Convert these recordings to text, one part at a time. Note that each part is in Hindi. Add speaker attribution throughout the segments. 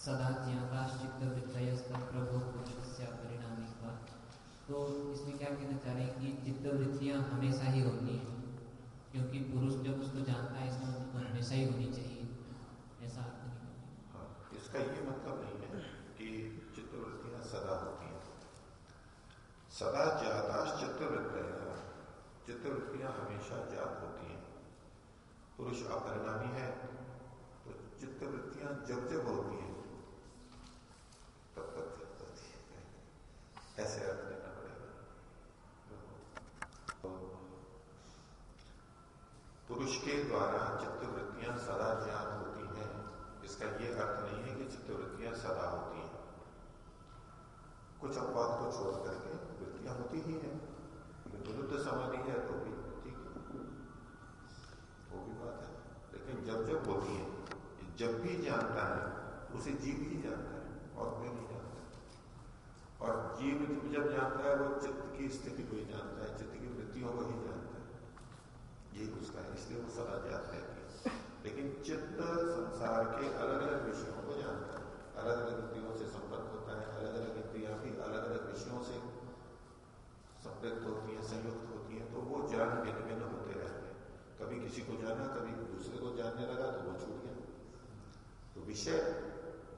Speaker 1: सदाज्ञाकाश्चित वृत्तयस्त प्रभु, पुरुषस्य परिणामी तो इसमें क्या कहना चाह रहे हैं कि चित्त वृत्तियाँ हमेशा ही होती है, क्योंकि पुरुष जब उसको जानता है इसमें मतलब उसको हमेशा
Speaker 2: ही होनी चाहिए। ऐसा अर्थ नहीं
Speaker 1: हाँ इसका ये मतलब नहीं है कि चित्तवृत्तियाँ सदा होती हैं। सदा जाताश चित्तवृत्तियाँ चित्तवृत्तियाँ हमेशा जात होती हैं। पुरुष अपरिणामी है तो चित्तवृत्तियाँ जब जब होती हैं पुरुष के द्वारा चित्तवृत्तियाँ सदा ज्ञान होती हैं। इसका यह अर्थ नहीं है कि चित्तवृत्तियाँ सदा होती हैं। कुछ अपवाद को छोड़ करके वृत्तियाँ होती ही हैं। विरुद्ध समाधि है तो भी, ठीक है। वो भी बात है। लेकिन जब जब होती है, जब भी जानता है, उसे जीव ही जानता है और कोई नहीं जानता। और जीव जब जानता है, वो चित्त की स्थिति को ही जानता है, चित्त की वृत्तियों को ही जानता है। यही उसका इसलिए वो सदा ज्ञात रहती है लेकिन चित्त संसार के अलग अलग विषयों को जानता है अलग अलग वृत्तियों से संपर्क होता है अलग अलग इंद्रिया भी अलग अलग विषयों से संपृक्त होती है संयुक्त होती है तो वो ज्ञान भिन्न भिन्न होते रहते हैं कभी किसी को जाना कभी दूसरे को जानने लगा तो वो छूट गया तो विषय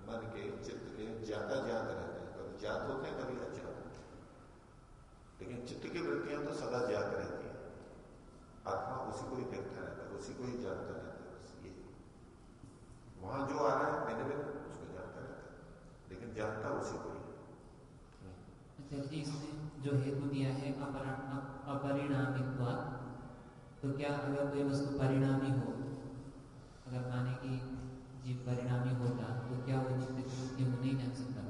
Speaker 1: मन के चित्त के ज़्यादा ज्ञात रहते हैं कभी ज्ञात होते हैं कभी अज्ञात होते हैं लेकिन चित्त की वृत्तियाँ तो सदा ज्ञात रहती है आत्मा उसी को ही देखता रहता है उसी को ही जानता रहता है बस ये। वहाँ जो आ रहा है मैंने मैंने उसको जानता रहता है लेकिन जानता उसी को ही
Speaker 2: अच्छा जी इसमें जो हेतु दिया है अपरिणामित्व तो क्या अगर कोई वस्तु परिणामी हो अगर माने कि जीव परिणामी होता तो क्या वो नित्य हो नहीं जान सकता?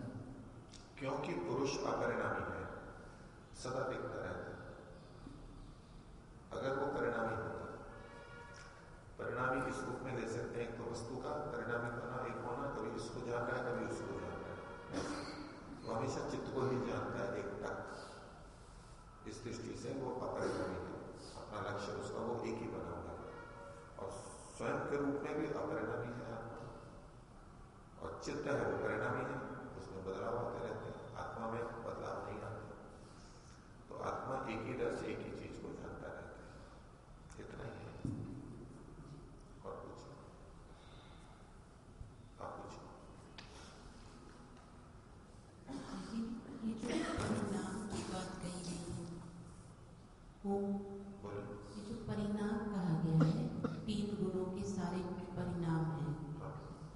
Speaker 1: क्योंकि पुरुष अपरिणामी है सदा देखता रहता है अगर वो परिणामी होता परिणामी रूप में ले सकते हैं तो वस्तु का परिणामी होना एक होना कभी इसको जानता है कभी उसको जानता है वो हमेशा चित्त को ही जानता है एक तक इस दृष्टि से वो अपरिणामी है अपना लक्ष्य उसका वो एक ही बना हुआ है और स्वयं के रूप में भी अपरिणामी है और चित्त है वो परिणामी है उसमें बदलाव आते रहते हैं आत्मा में बदलाव नहीं आते तो आत्मा एक ही रस एक ही चीज़ को जानता रहता है इतना ही है और कुछ आप पूछो
Speaker 3: ये जो परिणाम की बात कही गई है वो ये जो परिणाम कहा गया है तीन गुणों के सारे परिणाम हैं
Speaker 1: हाँ।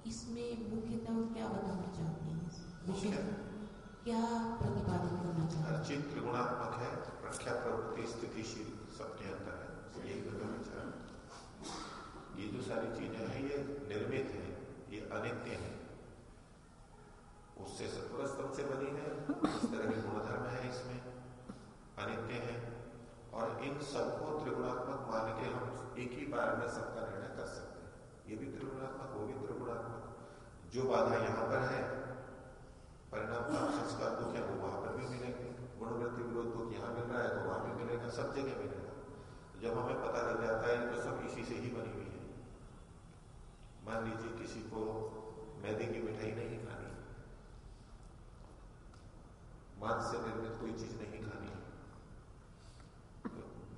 Speaker 3: इसमें मुख्यतः क्या बताना चाहते हैं विषय क्या प्रतिपादित करना
Speaker 1: हर
Speaker 3: चाहते हैं
Speaker 1: चीज़ त्रिगुणात्मक है प्रख्या प्रवृत्ति स्थितिशील सबके अंदर है यही मेरा विचार ये जो सारी चीज़ें हैं ये निर्मित है ये अनित्य है उससे सत्वरस्तम से बनी है इस तरह के गुणधर्म है इसमें अनित्य है और इन सबको त्रिगुणात्मक मान के हम एक ही बार में सबका निर्णय कर सकते हैं ये भी त्रिगुणात्मक वो भी त्रिगुणात्मक जो बाधा यहाँ पर है परिणाम का संस्कार दुख है वो वहाँ पर भी मिलेंगे गुणवृत्ति विरोध दुख यहाँ मिल रहा है तो वहाँ भी मिलेगा सब जगह मिलेगा जब हमें पता लग जाता है तो सब इसी से ही बनी हुई है मान लीजिए किसी को मैदे की मिठाई नहीं खानी मांस से निर्मित कोई चीज़ नहीं खानी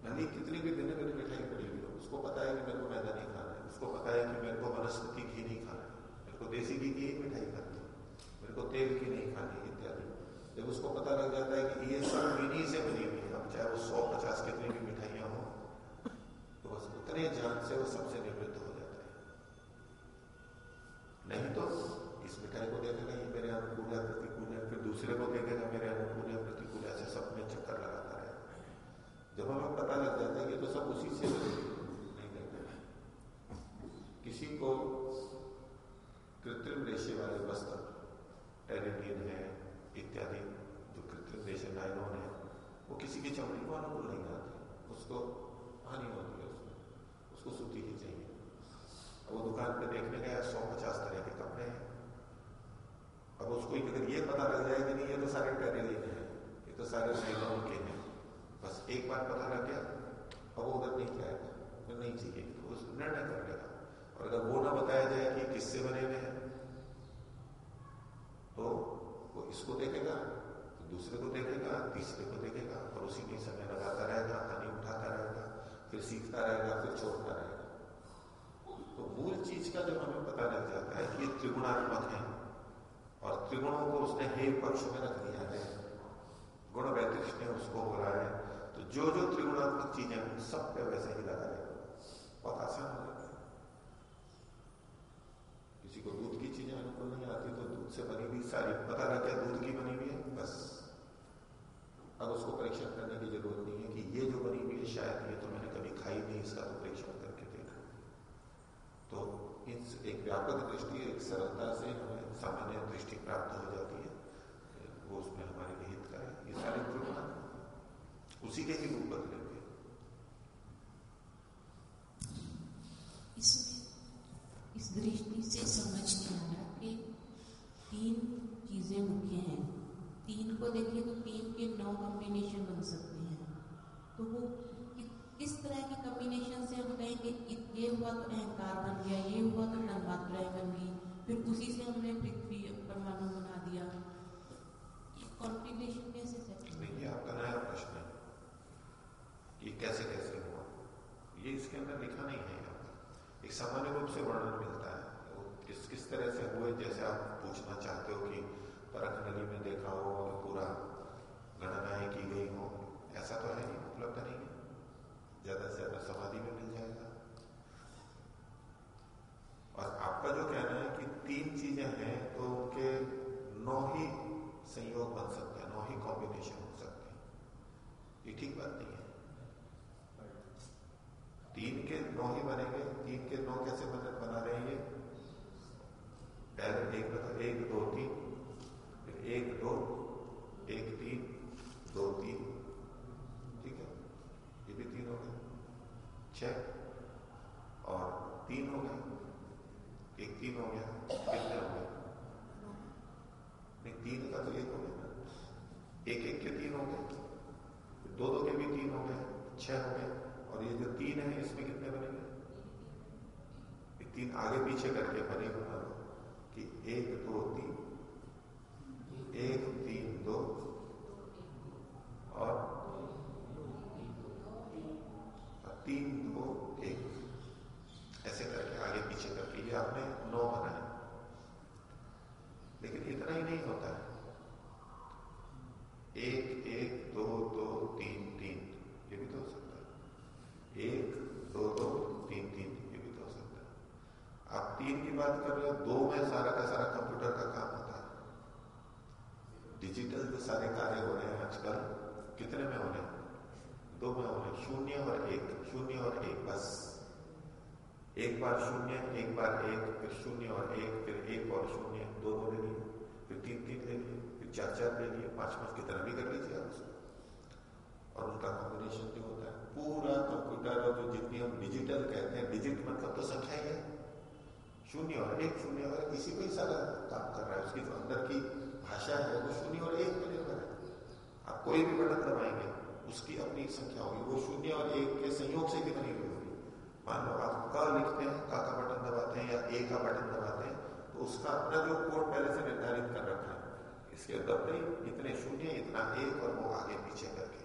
Speaker 1: भले कितनी भी भिन्न भिन्न मिठाई पड़ी हुई हो उसको पता है कि मेरे को मैदा नहीं खाना है उसको पता है कि मेरे को वनस्पति घी नहीं खाना है मेरे को देसी घी की ही मिठाई है। मेरे को तेल की नहीं खानी, इत्यादि। जब उसको पता लग जाता है कि ये सब इन्हीं से बनी हुई है, अब चाहे वो सौ पचास कितनी भी मिठाइयाँ हो तो बस उतने जान से वो सबसे निवृत्त हो जाता है। नहीं तो इस मिठाई को देखेगा ये मेरे अनुकूल है प्रतिकूल है फिर दूसरे को देखेगा मेरे अनुकूल है प्रतिकूल है ऐसे सब में चक्कर लगाता रहेगा जब हमें पता लग जाता है कि तो सब उसी से नहीं देते किसी को कृत्रिम रेशे वाले वस्त्र टेरिटिन है, इत्यादि, जो कृत्रिम रेशे नायलॉन है, वो किसी की चमड़ी को अनुकूल नहीं आती उसको हानि होती है उसमें। उसको सूती ही चाहिए। वो दुकान पे देखने गया, सौ पचास तरह के कपड़े हैं। अब उसको अगर ये पता लग जाए कि नहीं, ये तो सारे टेरिलिन है, ये तो सारे नायलॉन के हैं। बस एक बार पता लग गया, अब वो उधर नहीं जाएगा नहीं चाहिए तो उस निर्णय कर लेगा। और अगर वो ना बताया जाए कि किससे बने हुए हैं तो वो इसको देखेगा तो दूसरे को देखेगा, तीसरे को देखेगा, और उसी में समय लगाता रहेगा हानि उठाता रहेगा, फिर सीखता रहेगा, फिर छोड़ता रहेगा। तो मूल चीज़ का जब हमें पता लग जाता है कि ये त्रिगुणात्मक है, और त्रिगुणों को उसने हे पक्ष में रख दिया है, गुण वैतृष्ण उसको रहा है तो जो जो त्रिगुणात्मक चीज़ें उन सब पे वैसे ही लगा देगा। बहुत आसान हो को दूध की चीज़ें अनुकूल नहीं आती तो दूध से बनी हुई सारी पता लग गया दूध की बनी हुई है? बस। अब उसको परीक्षण करने की ज़रूरत नहीं है कि ये जो बनी हुई है, शायद ये तो मैंने कभी खाई नहीं, इसका तो परीक्षण करके देखा। तो इस एक व्यापक दृष्टि, एक सरलता से हमें सामान्य दृष्टि प्राप्त हो जाती है। वो उसमें हमारे निहित का है ये सारे त्रिगुण उसी के ही रूप बदलेंगे
Speaker 3: इसमें इस दृष्टि से समझ में आ रहा कि तीन चीज़ें मुख्य हैं तीन को देखिए तो तीन के नौ कॉम्बिनेशन बन सकते हैं। तो वो किस तरह के कॉम्बिनेशन से हम कहेंगे ये हुआ तो अहंकार बन गया, ये हुआ तो तन्मात्राएँ बन गई, फिर उसी से हमने पृथ्वी परमाणु बना दिया। कॉन्फ़िगरेशन कैसे
Speaker 1: ये आपका नया प्रश्न है ये कैसे कैसे हुआ। ये इसके अंदर लिखा नहीं है यहाँ एक सामान्य रूप से वर्णन मिलता है। वो किस किस तरह से हुए, जैसे आप पूछना चाहते हो कि परख नली में देखा हो और पूरा गणनाएँ की गई हो, ऐसा तो है नहीं, उपलब्ध नहीं है। ज़्यादा से ज़्यादा समाधि में मिल जाएगा। और आपका जो कहना है कि तीन चीज़ें हैं तो उनके नौ ही संयोग बन सकते हैं, नौ ही कॉम्बिनेशन हो सकते हैं। ये ठीक बात नहीं है। तीन के नौ ही बनेंगे, तीन के नौ कैसे बने रहे हैं ये? पहले एक बता, एक दो तीन, एक दो, एक तीन दो तीन। ठीक है? ये भी तीन हो गए। छह। और तीन हो गए। एक तीन हो गया। कितने हो गए? नहीं, तीन का तो एक हो गया एक एक के तीन हो गए। दो दो के भी तीन हो गए। छह हो गए। और ये जो तीन है, इसमें कितने बनेंगे तीन आगे पीछे करके बने बना कि एक, दो, तीन। एक, तीन, दो। और तीन दो एक ऐसे करके आगे पीछे करके ये आपने नौ बनाए लेकिन इतना ही नहीं होता है एक एक दो दो तीन तीन ये भी तो हो सकता है एक दो दो तीन तीन ये भी तो हो सकता है आप तीन की बात कर रहे हो दो में सारा का सारा कंप्यूटर का काम होता है डिजिटल जो सारे कार्य हो रहे हैं आजकल कितने में हो रहे हैं दो में हो रहे हैं शून्य और एक शून्य और एक बस एक बार शून्य एक बार एक फिर शून्य और एक फिर एक और शून्य दो दो ले लिए फिर तीन तीन ले लिए फिर चार ले लिए, पाँच पाँच की तरह भी कर लीजिए आप उसको। और उनका कॉम्बिनेशन जो होता है। पूरा कंप्यूटर और जो जितनी हम डिजिटल कहते हैं डिजिट मतलब तो संख्या ही है। शून्य और एक, शून्य और इसी को ही सारा काम कर रहा है। उसकी जो अंदर की भाषा है, वो शून्य और एक पर निर्भर है। आप कोई भी बटन दबाएँगे, उसकी अपनी संख्या होगी। वो शून्य और एक के संयोग से भी बनी हुई होगी। मान लो आप क लिखते हैं, का का बटन दबाते हैं या ए का बटन दबाते हैं तो उसका अपना जो कोड पहले से निर्धारित कर रखा इसके नहीं इतने शून्य, इतना एक और वो आगे पीछे करके।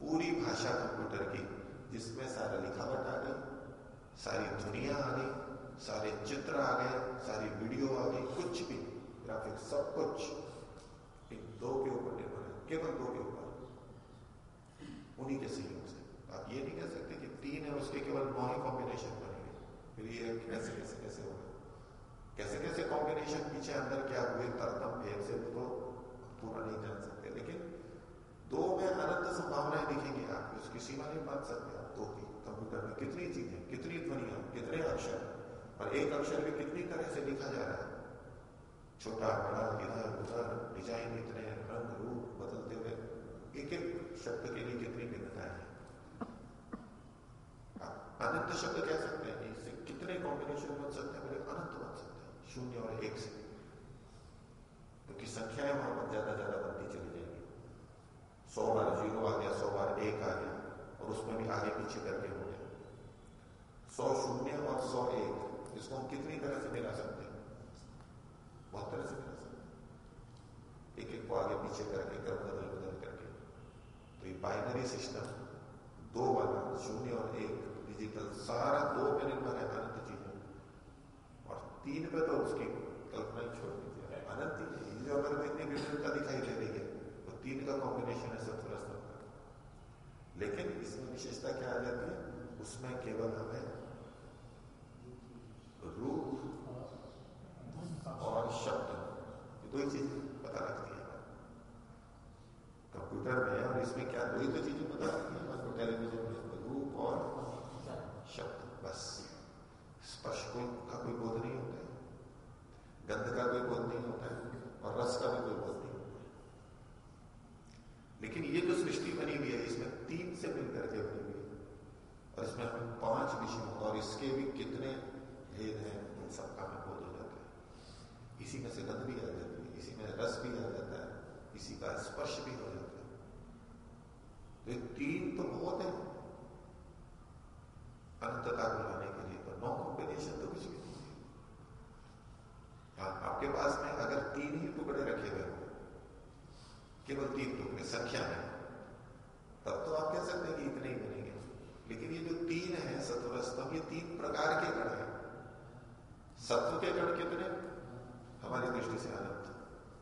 Speaker 1: पूरी भाषा कंप्यूटर की, जिसमें सारा लिखावट आ गई, सारी दुनिया आ गई, सारे चित्र आ गए, सारी वीडियो आ गई, कुछ भी ग्राफिक सब कुछ। इन दो के ऊपर निर्भर है, केवल दो के ऊपर। उन्हीं के सहयोग से। आप ये नहीं कह सकते कि तीन है, उसके केवल नौ ही कॉम्बिनेशन बनेंगे फिर ये कैसे कैसे कैसे होगा? कैसे कैसे कॉम्बिनेशन पीछे अंदर क्या हुए, तरतम भेद से तो पूरा नहीं जान सकते। लेकिन दो में अनंत संभावनाएँ दिखेंगी आप उसकी सीमा नहीं बाँध सकते आप दो की कंप्यूटर में कितनी चीज़ें, कितनी ध्वनिया, कितने अक्षर, और एक अक्षर भी कितनी तरह से लिखा जा रहा है। छोटा, बड़ा, इधर, उधर डिज़ाइन इतने रंग, रूप बदलते हुए एक एक शब्द के लिए कितनी भिन्नता है। अनंत शब्द कह सकते हैं इससे कितने कॉम्बिनेशन बन सकते हैं बोले अनंत बन सकते शून्य और एक से। क्योंकि संख्याएँ वहाँ पर ज़्यादा ज़्यादा बनती चली जाएँगी। सौ बार ज़ीरो आ गया, सौ बार एक आ गया, और उसमें भी आगे पीछे करके हो गया। सौ शून्य और सौ एक, इसको हम कितनी तरह से मिला सकते हैं? बहुत तरह से मिला सकते एक एक को आगे पीछे करके, क्रम बदल बदल करके। तो ये बाइनरी सिस्टम दो वाला, शून्य और एक डिजिटल सारा दो पे निर्भर है, अनंत तीन पे तो उसकी कल्पना ही छोड़ दीजिए। अनंत तीन जो अगर इतनी विभिन्नता दिखाई दे रही है तो तीन का कॉम्बिनेशन है सत्रह सत्रह लेकिन इसमें विशेषता क्या आ जाती है? उसमें केवल हमें रूप और शब्द ये दो ही चीज़ें पता लगती है। कंप्यूटर में और इसमें क्या दो ही दो चीज़ें पता लगती है। टेलीविज़न में रूप और शब्द, बस। स्पर्श कोई का कोई बोध नहीं होता है। गंध का कोई बोध नहीं होता है और रस का भी कोई बोध नहीं होता है। लेकिन ये जो सृष्टि बनी हुई है, इसमें तीन से मिलकर के बनी हुई है। और इसमें पाँच विषयों और इसके भी कितने भेद हैं, उन सबका हमें बोध हो जाता है। इसी में से गंध भी आ जाती है, इसी में रस भी आ जाता है, इसी का स्पर्श भी हो जाता है। तो तीन तो बहुत है। अनंतता को लाने के लिए नौ कॉम्बिनेशन तो कुछ भी नहीं आपके पास में अगर तीन ही टुकड़े रखे हुए हो, केवल तीन टुकड़े संख्या है तब तो आप कह सकते हैं कि इतने ही बनेंगे लेकिन ये जो तीन है सत्वस्तम ये तीन प्रकार के गण है सत्व के गण कितने हमारी दृष्टि से अनंत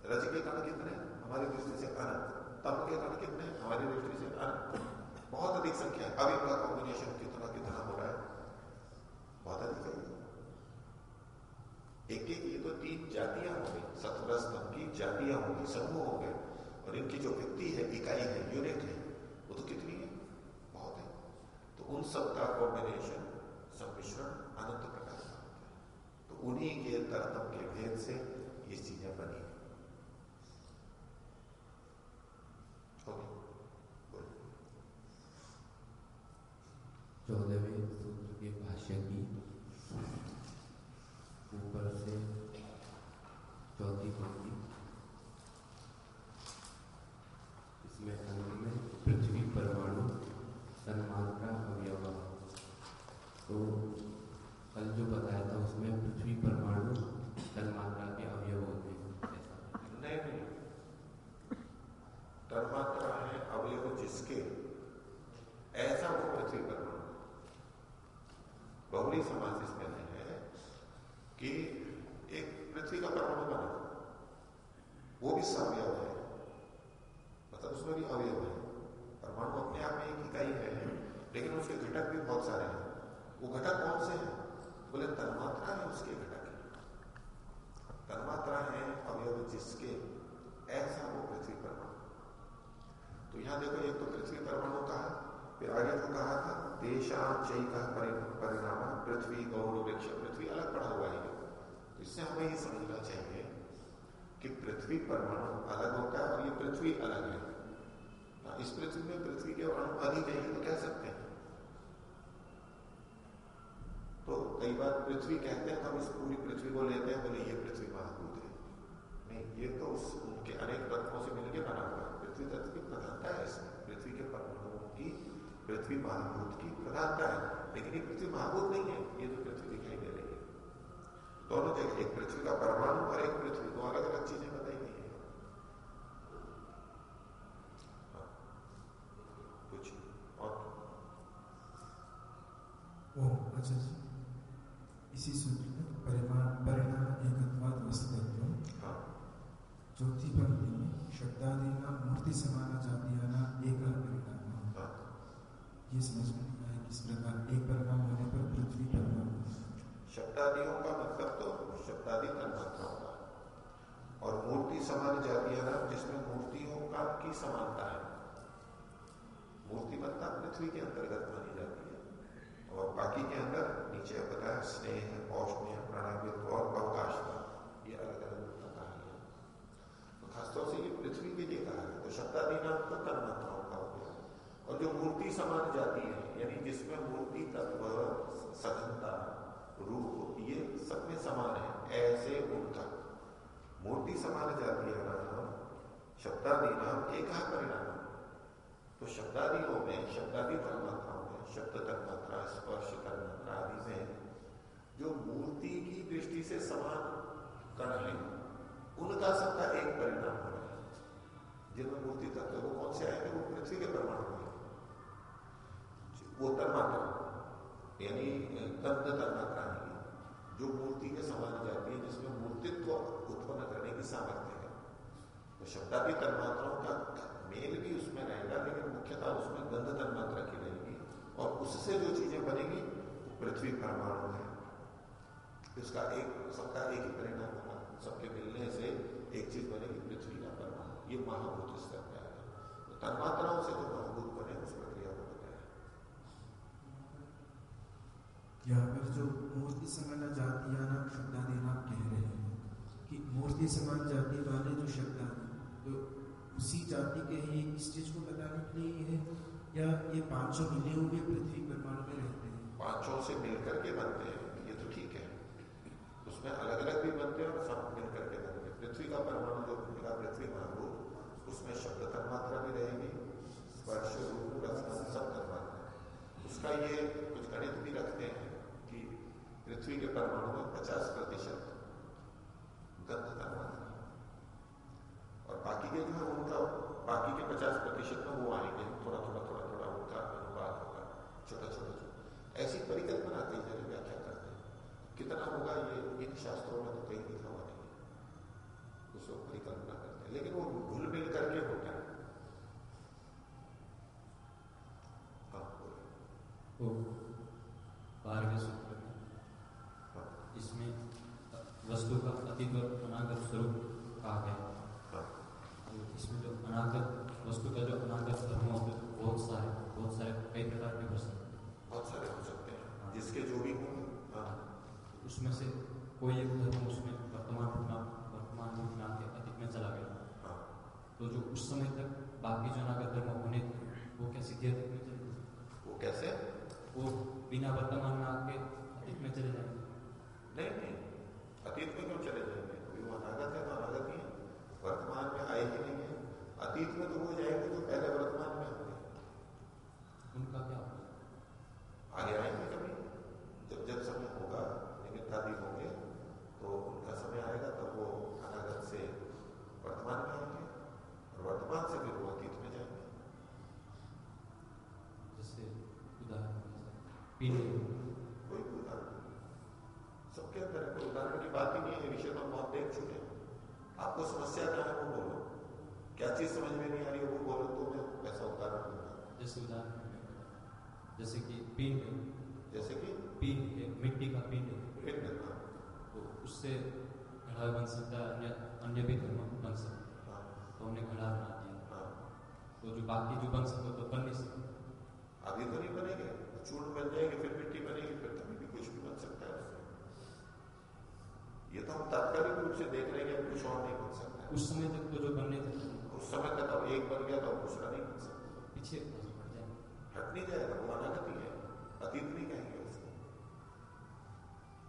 Speaker 1: रज के गण कितने हमारी दृष्टि से अनंत तम के गण कितने हमारी दृष्टि से अनंत बहुत अधिक संख्या है अब इनका कॉम्बिनेशन कितना कितना हो रहा है बहुत अधिक है एक एक ये तो तीन जातियाँ हो गई सत्रह स्तंभ की जातियाँ होंगी समूह हो गए और इनकी जो व्यक्ति है इकाई है यूनिट है वो तो कितनी है बहुत है तो उन सब का कॉम्बिनेशन सम्मिश्रण अनंत प्रकार का होता है तो उन्हीं के तरतम के भेद से ये चीज़ें बनी
Speaker 4: चौदहवें सूत्र के भाष्य की ऊपर से चौथी पंक्ति इसमें अंत में पृथ्वी परमाणु तन्मात्रा अवयव तो कल जो बताया था उसमें पृथ्वी परमाणु तन्मात्रा के अवयव होते हैं ऐसा
Speaker 1: नहीं नहीं तन्मात्रा है अवयव जिसके ऐसा वो पृथ्वी परमाणु बहुरी समाज इसमें नहीं है कि एक पृथ्वी का परमाणु बना वो भी सवयव है मतलब उसमें भी अवयव है परमाणु अपने आप में एक इकाई है लेकिन उसके घटक भी बहुत सारे हैं वो घटक कौन से हैं बोले तन्मात्रा है उसके घटक तन्मात्रा है अवयव जिसके ऐसा वो पृथ्वी परमाणु तो यहाँ देखो एक तो पृथ्वी परमाणु कहा फिर आगे तो परिणाम पृथ्वी गौर वृक्ष पृथ्वी अलग पड़ा हुआ है। तो इससे हमें ये समझना चाहिए कि पृथ्वी परमाणु अलग होता है और ये पृथ्वी अलग है। हाँ, इस पृथ्वी में पृथ्वी के अणु अधिक है तो कह सकते हैं। तो कई बार पृथ्वी कहते हैं हम इस पूरी पृथ्वी को लेते हैं बोले ये पृथ्वी महाभूत है। नहीं ये तो उस उनके अनेक तत्वों से मिलकर बना हुआ है। पृथ्वी तत्व की प्रधानता है इसमें। पृथ्वी के परमाणुओं की पृथ्वी महाभूत की प्रधानता है लेकिन ये पृथ्वी महाभूत नहीं है ये जो पृथ्वी दिखाई दे रही है। दोनों जगह एक पृथ्वी का परमाणु और एक पृथ्वी दो अलग अलग चीज़ें बताई गई है। कुछ और?
Speaker 5: ओ अच्छा जी। इसी सूत्र में परिमाण परिणाम एकत्वाद वस्तुत्व।
Speaker 1: हाँ।
Speaker 5: चौथी पंक्ति में शब्दादि का मूर्ति समान जातियाना
Speaker 1: हाँ
Speaker 5: ये समझ में आया प्रकार एक होने पर पृथ्वी
Speaker 1: शब्दादियों का मतलब तो शब्दादि तन्मात्रा होगा और मूर्ति समान जाति ना जिसमें मूर्तियों का की समानता है। मूर्तिमत्ता पृथ्वी के अंतर्गत मानी जाती है। और बाकी के अंदर नीचे स्नेह, औष्ण्य प्रणामित्व और अवकाश का ये अलग अलग का कहा खासतौर से ये पृथ्वी के लिए कहा है। तो शब्दादि नाम तो का और जो मूर्ति समान जाती है, यानी जिसमें मूर्ति तत्व सघनता रूप ये सब में समान है, ऐसे उनका मूर्ति समान जाती है नाम शब्दादि नाम एक परिणाम तो शब्दादियों में, शब्दादि तन्मात्राओं में, शब्द तन्मात्रा स्पर्श तन्मात्रा आदि में, जो मूर्ति की दृष्टि से समान कण है, उनका सबका एक परिणाम हो कोटर मात्र यानी तंत्र तंत्राकारिणी जो मूर्ति के समान जाती है, जिसमें मूर्तित्व उत्पन्न करने की सामर्थ्य है। तो शब्दादी तन्मात्राओं का मेल भी उसमें रहेगा, लेकिन मुख्यतः उसमें गंध तन्मात्रा की रहेगी। और उससे जो चीज़ें बनेगी, वो पृथ्वी परमाणु है। इसका एक, सबका एक ही परिणाम होगा। सबके मिलने से एक चीज़ बनेगी, पृथ्वी का परमाणु। ये महाभूत स्तर में आएगा तो तन्मात्राओं से जो महाभूत बने, उसमें
Speaker 5: यहाँ पर जो मूर्ति समान जाति या नाम नाम कह रहे हैं कि मूर्ति समान जाति वाले जो शब्द आदि तो उसी जाति के ही इस चीज़ को बताने के लिए है, या ये पाँचों मिले हुए पृथ्वी परमाणु में रहते हैं?
Speaker 1: पाँचों से मिलकर के बनते हैं, ये तो ठीक है। उसमें अलग अलग भी बनते हैं और सब मिलकर के बनते हैं। पृथ्वी का परमाणु जो बनेगा पृथ्वी महाभूत, उसमें शब्द तन्मात्रा भी रहेगी, स्पर्श, रूप रचना सब तन्मात्रा। उसका ये कुछ गणित भी रखते हैं। पृथ्वी के परमाणु में पचास प्रतिशत गंध तन्मात्रा और बाकी के जो उनका, बाकी के पचास प्रतिशत में वो आएँगे। थोड़ा थोड़ा थोड़ा थोड़ा उनका अनुवाद होगा। छोटा छोटा छोटा ऐसी परिकल्पना कई जगह व्याख्या करते हैं। कितना होगा ये? इन शास्त्रों में तो कहीं लिखा हुआ नहीं है। उसको परिकल्पना करते हैं। लेकिन वो घुल मिल करके होता है हाँ
Speaker 6: वो बारहवें सूत्र में
Speaker 1: हाँ
Speaker 6: इसमें वस्तु का अतीत और अनागत स्वरूप कहा गया
Speaker 1: हाँ।
Speaker 6: इसमें जो अनागत वस्तु का जो अनागत धर्म होते हैं बहुत सारे बहुत सारे कई प्रकार के प्रश्न
Speaker 1: बहुत सारे हो सकते हैं। जिसके जो भी होंगे हाँ।
Speaker 6: उसमें से कोई एक धर्म उसमें वर्तमान में वर्तमान में आके अतीत में चला गया।
Speaker 1: हाँ।
Speaker 6: तो जो उस समय तक बाकी जो अनागत धर्म होने थे वो क्या सीधे अतीत में चले
Speaker 1: वो कैसे?
Speaker 6: वो बिना वर्तमान में आके अतीत में चले जाएँगे।
Speaker 1: नहीं नहीं। अतीत में क्यों चले जाएँगे? अभी वो अनागत है तो अनागत ही। है वर्तमान में आए ही नहीं है। अतीत में तो वो जाएँगे जो पहले वर्तमान में होंगे
Speaker 6: उनका क्या होगा?
Speaker 1: आगे आएँगे कभी? जब जब समय होगा लेकिन निमित्तादि होंगे तो उनका समय आएगा तब वो अनागत से वर्तमान में आएँगे और वर्तमान से फिर वो अतीत में जाएँगे।
Speaker 6: जैसे उदाहरण पीने
Speaker 1: कोई भी उदाहरण नहीं। अंदर कोई उदाहरण की बात ही नहीं है विषय तो हम बहुत देख चुके हैं। आपको समस्या क्या है वो बोलो। क्या चीज़ समझ में नहीं आ रही है वो बोलो तो मैं वैसा उदाहरण दूँगा।
Speaker 6: जैसे उदाहरण जैसे कि पिंड
Speaker 1: जैसे कि?
Speaker 6: पिंड मिट्टी का पिंड
Speaker 1: पिंड हाँ,
Speaker 6: तो उससे घड़ा बन सकता है अन्य अन्य भी धर्म बन सकता है।
Speaker 1: हाँ,
Speaker 6: तो हमने घड़ा बना दिया।
Speaker 1: हाँ।
Speaker 6: तो जो बाकी जो बन सकता तो बन नहीं सकता।
Speaker 1: अभी तो नहीं बनेंगे। चूर्ण बन जाएँगे फिर मिट्टी बनेगी फिर कभी भी कुछ भी बन सकता है उससे ये तो हम तात्कालिक रूप से देख रहे हैं कुछ और नहीं बन सकता
Speaker 6: उस समय तक तो जो बनने थे।
Speaker 1: उस समय तक अब एक बन गया तो अब दूसरा नहीं बन सकता।
Speaker 6: पीछे
Speaker 1: हट नहीं जाएगा वो अनागति है। अतीत नहीं कहेंगे उसको।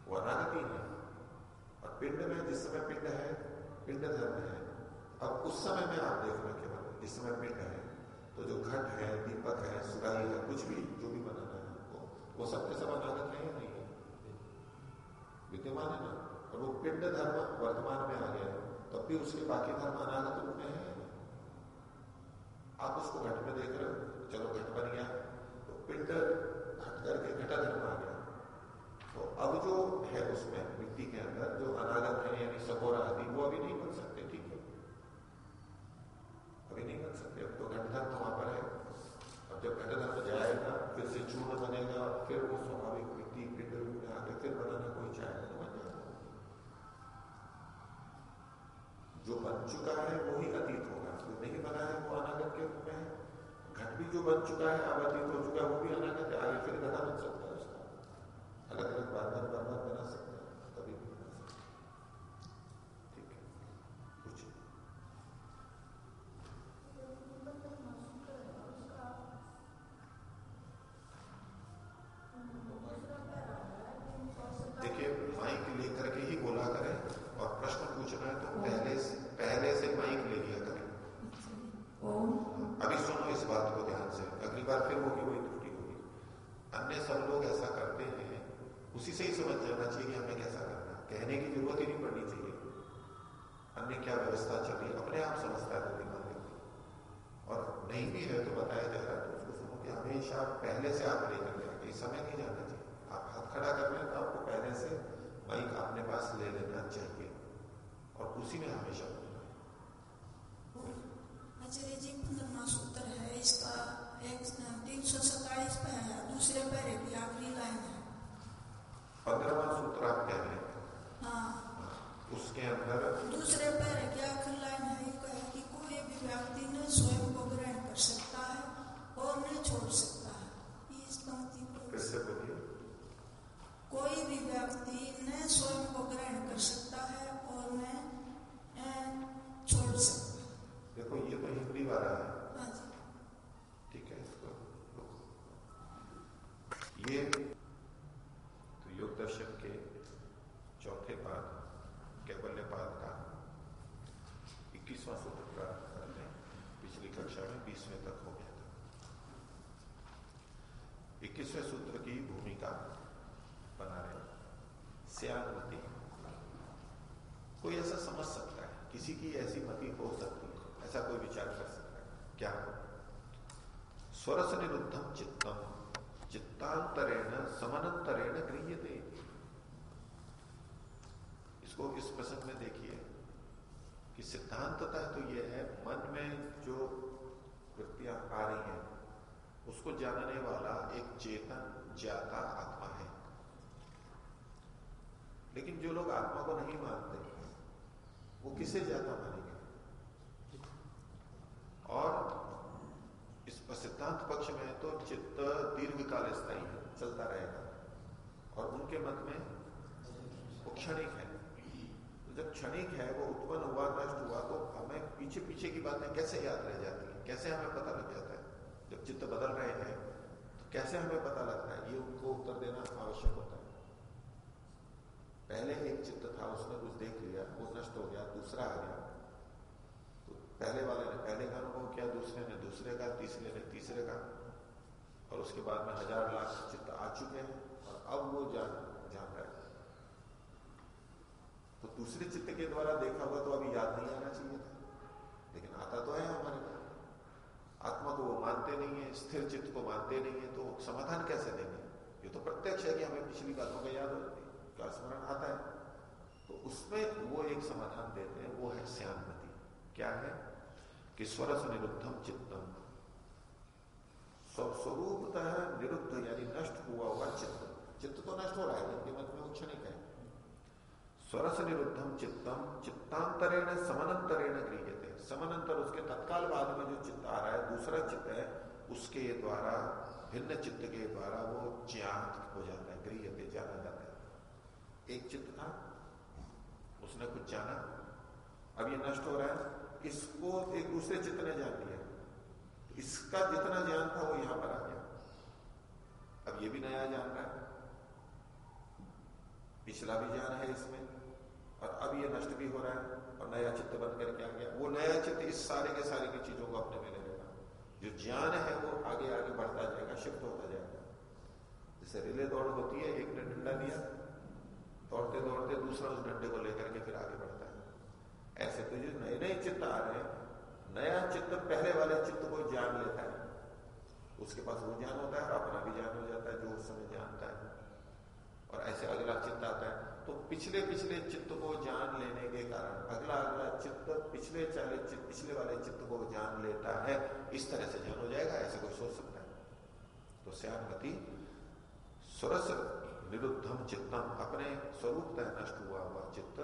Speaker 1: वो अनागति है। और पिंड में जिस समय पिंड है पिंड धर्म है। अब उस समय में आप देख रहे केवल जिस समय पिंड है तो जो घट है दीपक है सुराही है कुछ भी जो भी बनाना है आपको वो सबके सब अनागत है या नहीं है? विद्यमान है ना? और वो पिंड धर्म वर्तमान में आ गया तब भी उसके बाकी धर्म अनागत रूप में है। आप उसको घट में देख रहे हो, चलो घट बन गया। तो पिंड घट करके घटा धर्म आ गया। तो अब जो है उसमें, मिट्टी के अंदर, जो अनागत है, यानी सकोरा आदि, वो अभी नहीं बन सकते, ठीक है? अभी नहीं बन सकते, अब तो घट धर्म वहाँ पर है। अब जब घट धर्म जाएगा, फिर से चूर्ण बनेगा, फिर वो स्वाभाविक मिट्टी पिंड रूप में आके फिर बनाना जो बन चुका है वो ही अतीत होगा। जो नहीं बना है, वो अनागत के रूप में है। घट भी जो बन चुका है अब अतीत हो चुका है, वो भी अनागत है। आगे फिर घटा बन सकता है उसका। अलग अलग बार बार बार बार बना सकते किसे ज़्यादा मानेंगे और इस सिद्धांत पक्ष में तो चित्त दीर्घकाल स्थायी है चलता रहेगा। और उनके मत में वो क्षणिक है। तो जब क्षणिक है, वो उत्पन्न हुआ, नष्ट हुआ तो हमें पीछे पीछे की बातें कैसे याद रह जाती है? कैसे हमें पता लग जाता है? जब चित्त बदल रहे हैं तो कैसे हमें पता लगता है? ये उनको उत्तर देना आवश्यक होता है। पहले एक चित्त था उसने कुछ देख लिया वो नष्ट हो गया दूसरा आ गया। तो पहले वाले ने, पहले का अनुभव किया, दूसरे ने, दूसरे का, तीसरे ने, तीसरे का। और उसके बाद में हज़ार लाख चित्त आ चुके हैं, और अब वो जान जान रहा तो दूसरे चित्त के द्वारा देखा हुआ तो अभी याद नहीं आना चाहिए था। लेकिन आता तो है हमारे को आत्मा को वो मानते नहीं है, स्थिर चित्त को मानते नहीं है तो समाधान कैसे देंगे? ये तो प्रत्यक्ष है कि हमें पिछली बातों का याद है का स्मरण आता है तो उसमें वो एक समाधान देते हैं, वो है श्यामति क्या है? कि स्वरस निरुद्धम चित्तम। स्वरूपतः निरुद्ध, यानी नष्ट हुआ हुआ चित्त। चित्त तो नष्ट हो रहा है इनके मत में वो क्षणिक है। स्वरस निरुद्धम चित्तम, चित्तांतरेण, समनंतरेण गृहते समनंतर उसके तत्काल बाद में जो चित्त आ रहा है, दूसरा चित्त है, उसके द्वारा, भिन्न चित्त के द्वारा वो ज्ञात हो जाता है गृहते जाना जाता है। एक चित्त था, उसने कुछ जाना। अब ये नष्ट हो रहा है इसको एक दूसरे चित्त ने जान लिया? तो इसका जितना ज्ञान था वो यहाँ पर आ गया। अब ये भी नया जान रहा है। पिछला भी ज्ञान है इसमें, और अब ये नष्ट भी हो रहा है, और नया चित्त बन करके आ गया? वो नया चित्त इस सारे के सारे की चीज़ों को अपने में ले लेगा। जो ज्ञान है वो आगे आगे बढ़ता जाएगा शिफ्ट होता जाएगा। जैसे रिले दौड़ होती है, एक ने डंडा दिया दौड़ते दौड़ते दूसरा उस डंडे को लेकर के फिर आगे बढ़ता है। ऐसे तो जो नए नए चित्त आ रहे हैं। नया चित्त, पहले वाले चित्त को जान लेता है। उसके पास वो ज्ञान होता है अपना भी ज्ञान हो जाता है, जो उस समय जानता है। और ऐसे अगला चित्त आता है। तो पिछले पिछले चित्त को जान लेने के कारण, अगला अगला चित्त, पिछले चाले चित्त, पिछले वाले चित्त को जान लेता है। इस तरह से ज्ञान हो जाएगा, ऐसे कोई सोच सकता है। तो श्यामती सुरस निरुद्धम चित्तम अपने स्वरूप तय नष्ट हुआ हुआ चित्त,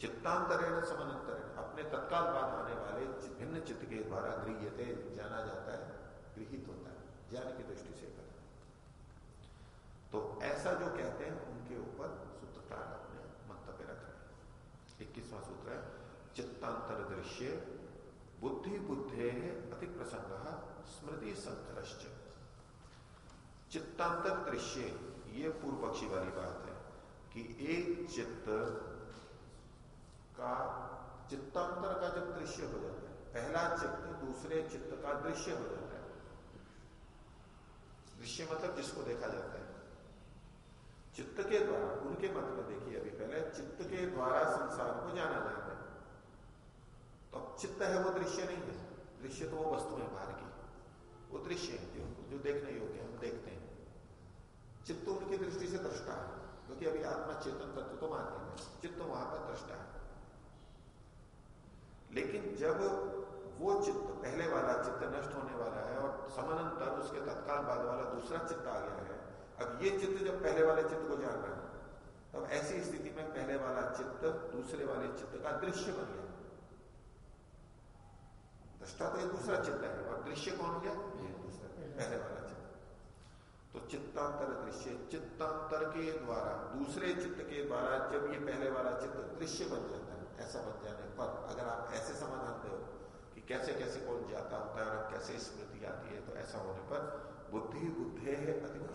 Speaker 1: चित्तांतरेण समानांतरेण। अपने तत्काल बाद आने वाले भिन्न चित्त के द्वारा गृहते जाना जाता है, गृहित होता है, ज्ञान की दृष्टि से कर। तो ऐसा जो कहते हैं, उनके ऊपर सूत्रकार अपने मंतव्य रख रहे हैं। इक्कीसवां सूत्र है, चित्तांतर दृश्य, बुद्धि बुद्धे अति प्रसंग स्मृति संकरश्च चित्तांतर दृश्य ये पूर्व पक्षी वाली बात है कि एक चित्त का चित्तांतर का जब दृश्य हो जाता है, पहला चित्त दूसरे चित्त का दृश्य हो जाता है। दृश्य मतलब जिसको देखा जाता है। चित्त के द्वारा, उनके मत में देखिए अभी पहले, चित्त के द्वारा संसार को जाना जाता है। तो चित्त है वो दृश्य नहीं है। दृश्य तो वो वस्तु है बाहर की। वो दृश्य है जो जो देखने योग्य हम देखते हैं। चित्त उनकी दृष्टि से दृष्टा है। क्योंकि अभी आत्मा चेतन तत्व तो मानते हैं। चित्त वहाँ पर दृष्टा है। लेकिन जब वो चित्त, पहले वाला चित्त नष्ट होने वाला है और समानांतर उसके तत्काल बाद वाला दूसरा चित्त आ गया है, अब ये चित्त जब पहले वाले चित्त को जान रहा है, तब ऐसी स्थिति में पहले वाला चित्त दूसरे वाले चित्त का दृश्य बन गया। दृष्टा तो एक दूसरा चित्त है, और दृश्य कौन गया? दूसरा, पहले वाला तो चित्तांतर दृश्य, चित्तांतर के द्वारा, दूसरे चित्त के द्वारा जब ये पहले वाला चित्त दृश्य बन जाता है, ऐसा बन जाने पर अगर आप ऐसे समाधान दो कि कैसे कैसे कौन जाता होता है और कैसे स्मृति आती है तो ऐसा होने पर बुद्धि, बुद्धे है अधिक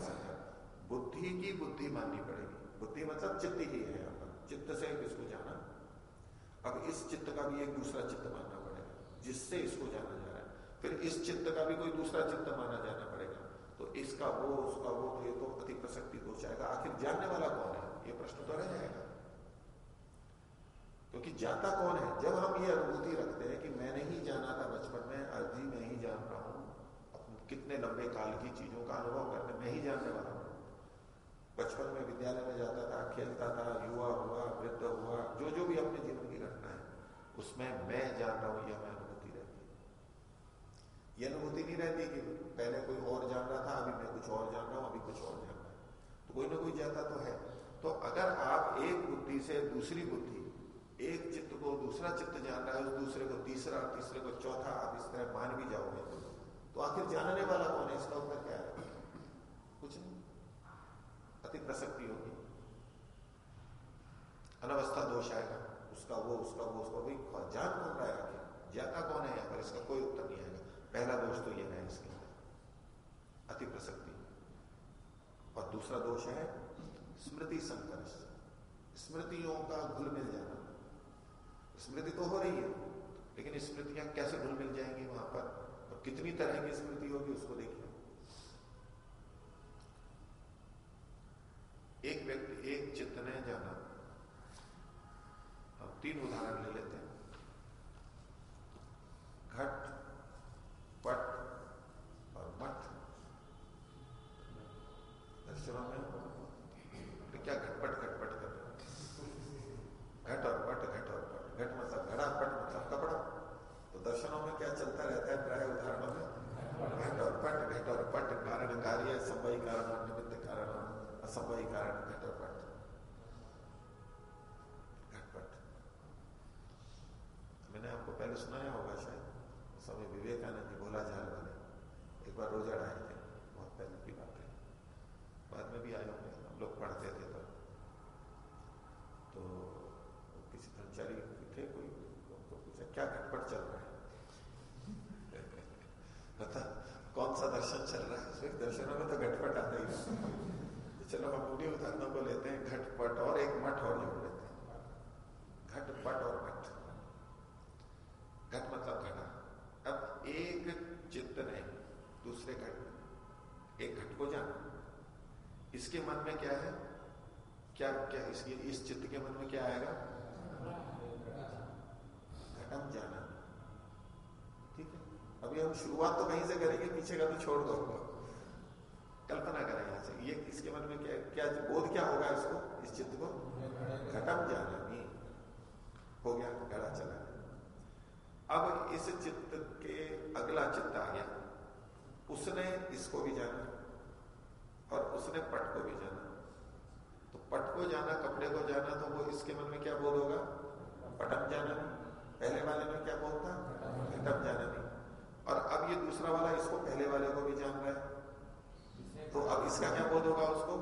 Speaker 1: बुद्धि की बुद्धि माननी पड़ेगी। बुद्धि मतलब चित्त ही है यहाँ पर। चित्त से इसको जाना? अब इस चित्त का भी एक दूसरा चित्त मानना पड़ेगा, जिससे इसको जाना जा रहा है। फिर इस चित्त का भी कोई दूसरा चित्त माना जाना इसका वो, उसका वो तो ये तो अति प्रसक्ति हो जाएगा। आखिर जानने वाला कौन है? ये प्रश्न तो रह जाएगा। क्योंकि जाता कौन है? जब हम ये अनुभूति रखते हैं कि मैंने ही जाना था बचपन में आज भी मैं ही जान रहा हूँ कितने लंबे काल की चीज़ों का अनुभव करने, मैं ही जानने वाला हूँ। बचपन में विद्यालय में जाता था, खेलता था, युवा हुआ, वृद्ध हुआ, जो जो भी अपने जीवन की घटना है उसमें मैं जान रहा हूँ यह मैं ये अनुभूति नहीं रहती कि पहले कोई और जान रहा था, अभी मैं कुछ और जान रहा हूँ, अभी कुछ और जान रहा हूँ। तो कोई ना कोई जाता तो है। तो अगर आप एक बुद्धि से दूसरी बुद्धि, एक चित्त को दूसरा चित्त जान रहा है, उस दूसरे को तीसरा, तीसरे को चौथा, आप इस तरह मान भी जाओगे। तो आखिर जानने वाला कौन है? इसका उत्तर क्या है? कुछ नहीं। अति प्रसक्ति होगी। अनवस्था दोष आएगा। उसका वो उसका वो, उसका भी जान कौन रहा है आखिर? ज़्यादा कौन है? यहाँ पर इसका कोई उत्तर नहीं आएगा पहला दोष तो यह है इसके अंदर, अति प्रसक्ति। और दूसरा दोष है स्मृति संकर्ष। स्मृतियों का घुल मिल जाना। स्मृति तो हो रही है, लेकिन स्मृतियाँ कैसे घुल मिल जाएँगी वहाँ पर? और कितनी तरह की स्मृति होगी उसको देखिए। एक व्यक्ति, एक चित्त ने जाना। हम तीन उदाहरण ले लेते हैं। घट पट और मठ दर्शनों में तो क्या घटपट घटपट कर घट और पट घट और पट घट मतलब घड़ा पट मतलब कपड़ा तो दर्शनों में क्या चलता रहता है? प्राय उदाहरणों में? घट और पट घट और पट कारण कार्य संभवी कारण निमित्त कारण, असंभवी कारण घट और पट घटपट मैंने आपको पहले सुनाया होगा शायद स्वामी विवेकानंद जी बोला झाल वाले एक बार रोजा आए थे बहुत पहले की बात है बाद में भी आए होंगे हम लोग पढ़ते थे तो तो किसी ब्रह्मचारी थे कोई उनको पूछा क्या घटपट चल रहा है बता कौन सा दर्शन चल रहा है में तो घटपट आता ही तो चलो हम उन्हीं उदाहरणों को लेते हैं, घटपट और एक मठ और जोड़ लेते हैं। घटपट और मठ। घट मतलब घटा अब एक चित्त ने दूसरे घट। एक घट को जाना। इसके मन में क्या है? क्या क्या इसके, इस चित्त के मन में क्या आएगा? घटम जाना। ठीक है? अभी हम शुरुआत तो कहीं से करेंगे, पीछे का तो छोड़ दो कल्पना करें यहाँ से मन में क्या क्या बोध क्या होगा इसको? इस चित्त को? घटम जाना नहीं हो गया घड़ा चला। अब इस चित्त के अगला चित्त आ गया। उसने इसको भी जाना और उसने पट को भी जाना। तो पट को जाना, कपड़े को जाना तो वो इसके मन में क्या बोध होगा? पटम जाना नहीं पहले वाले में क्या बोध था? घटम जाना नहीं और अब ये दूसरा वाला इसको पहले वाले को भी जान रहा है। तो अब इसका क्या बोध होगा उसको?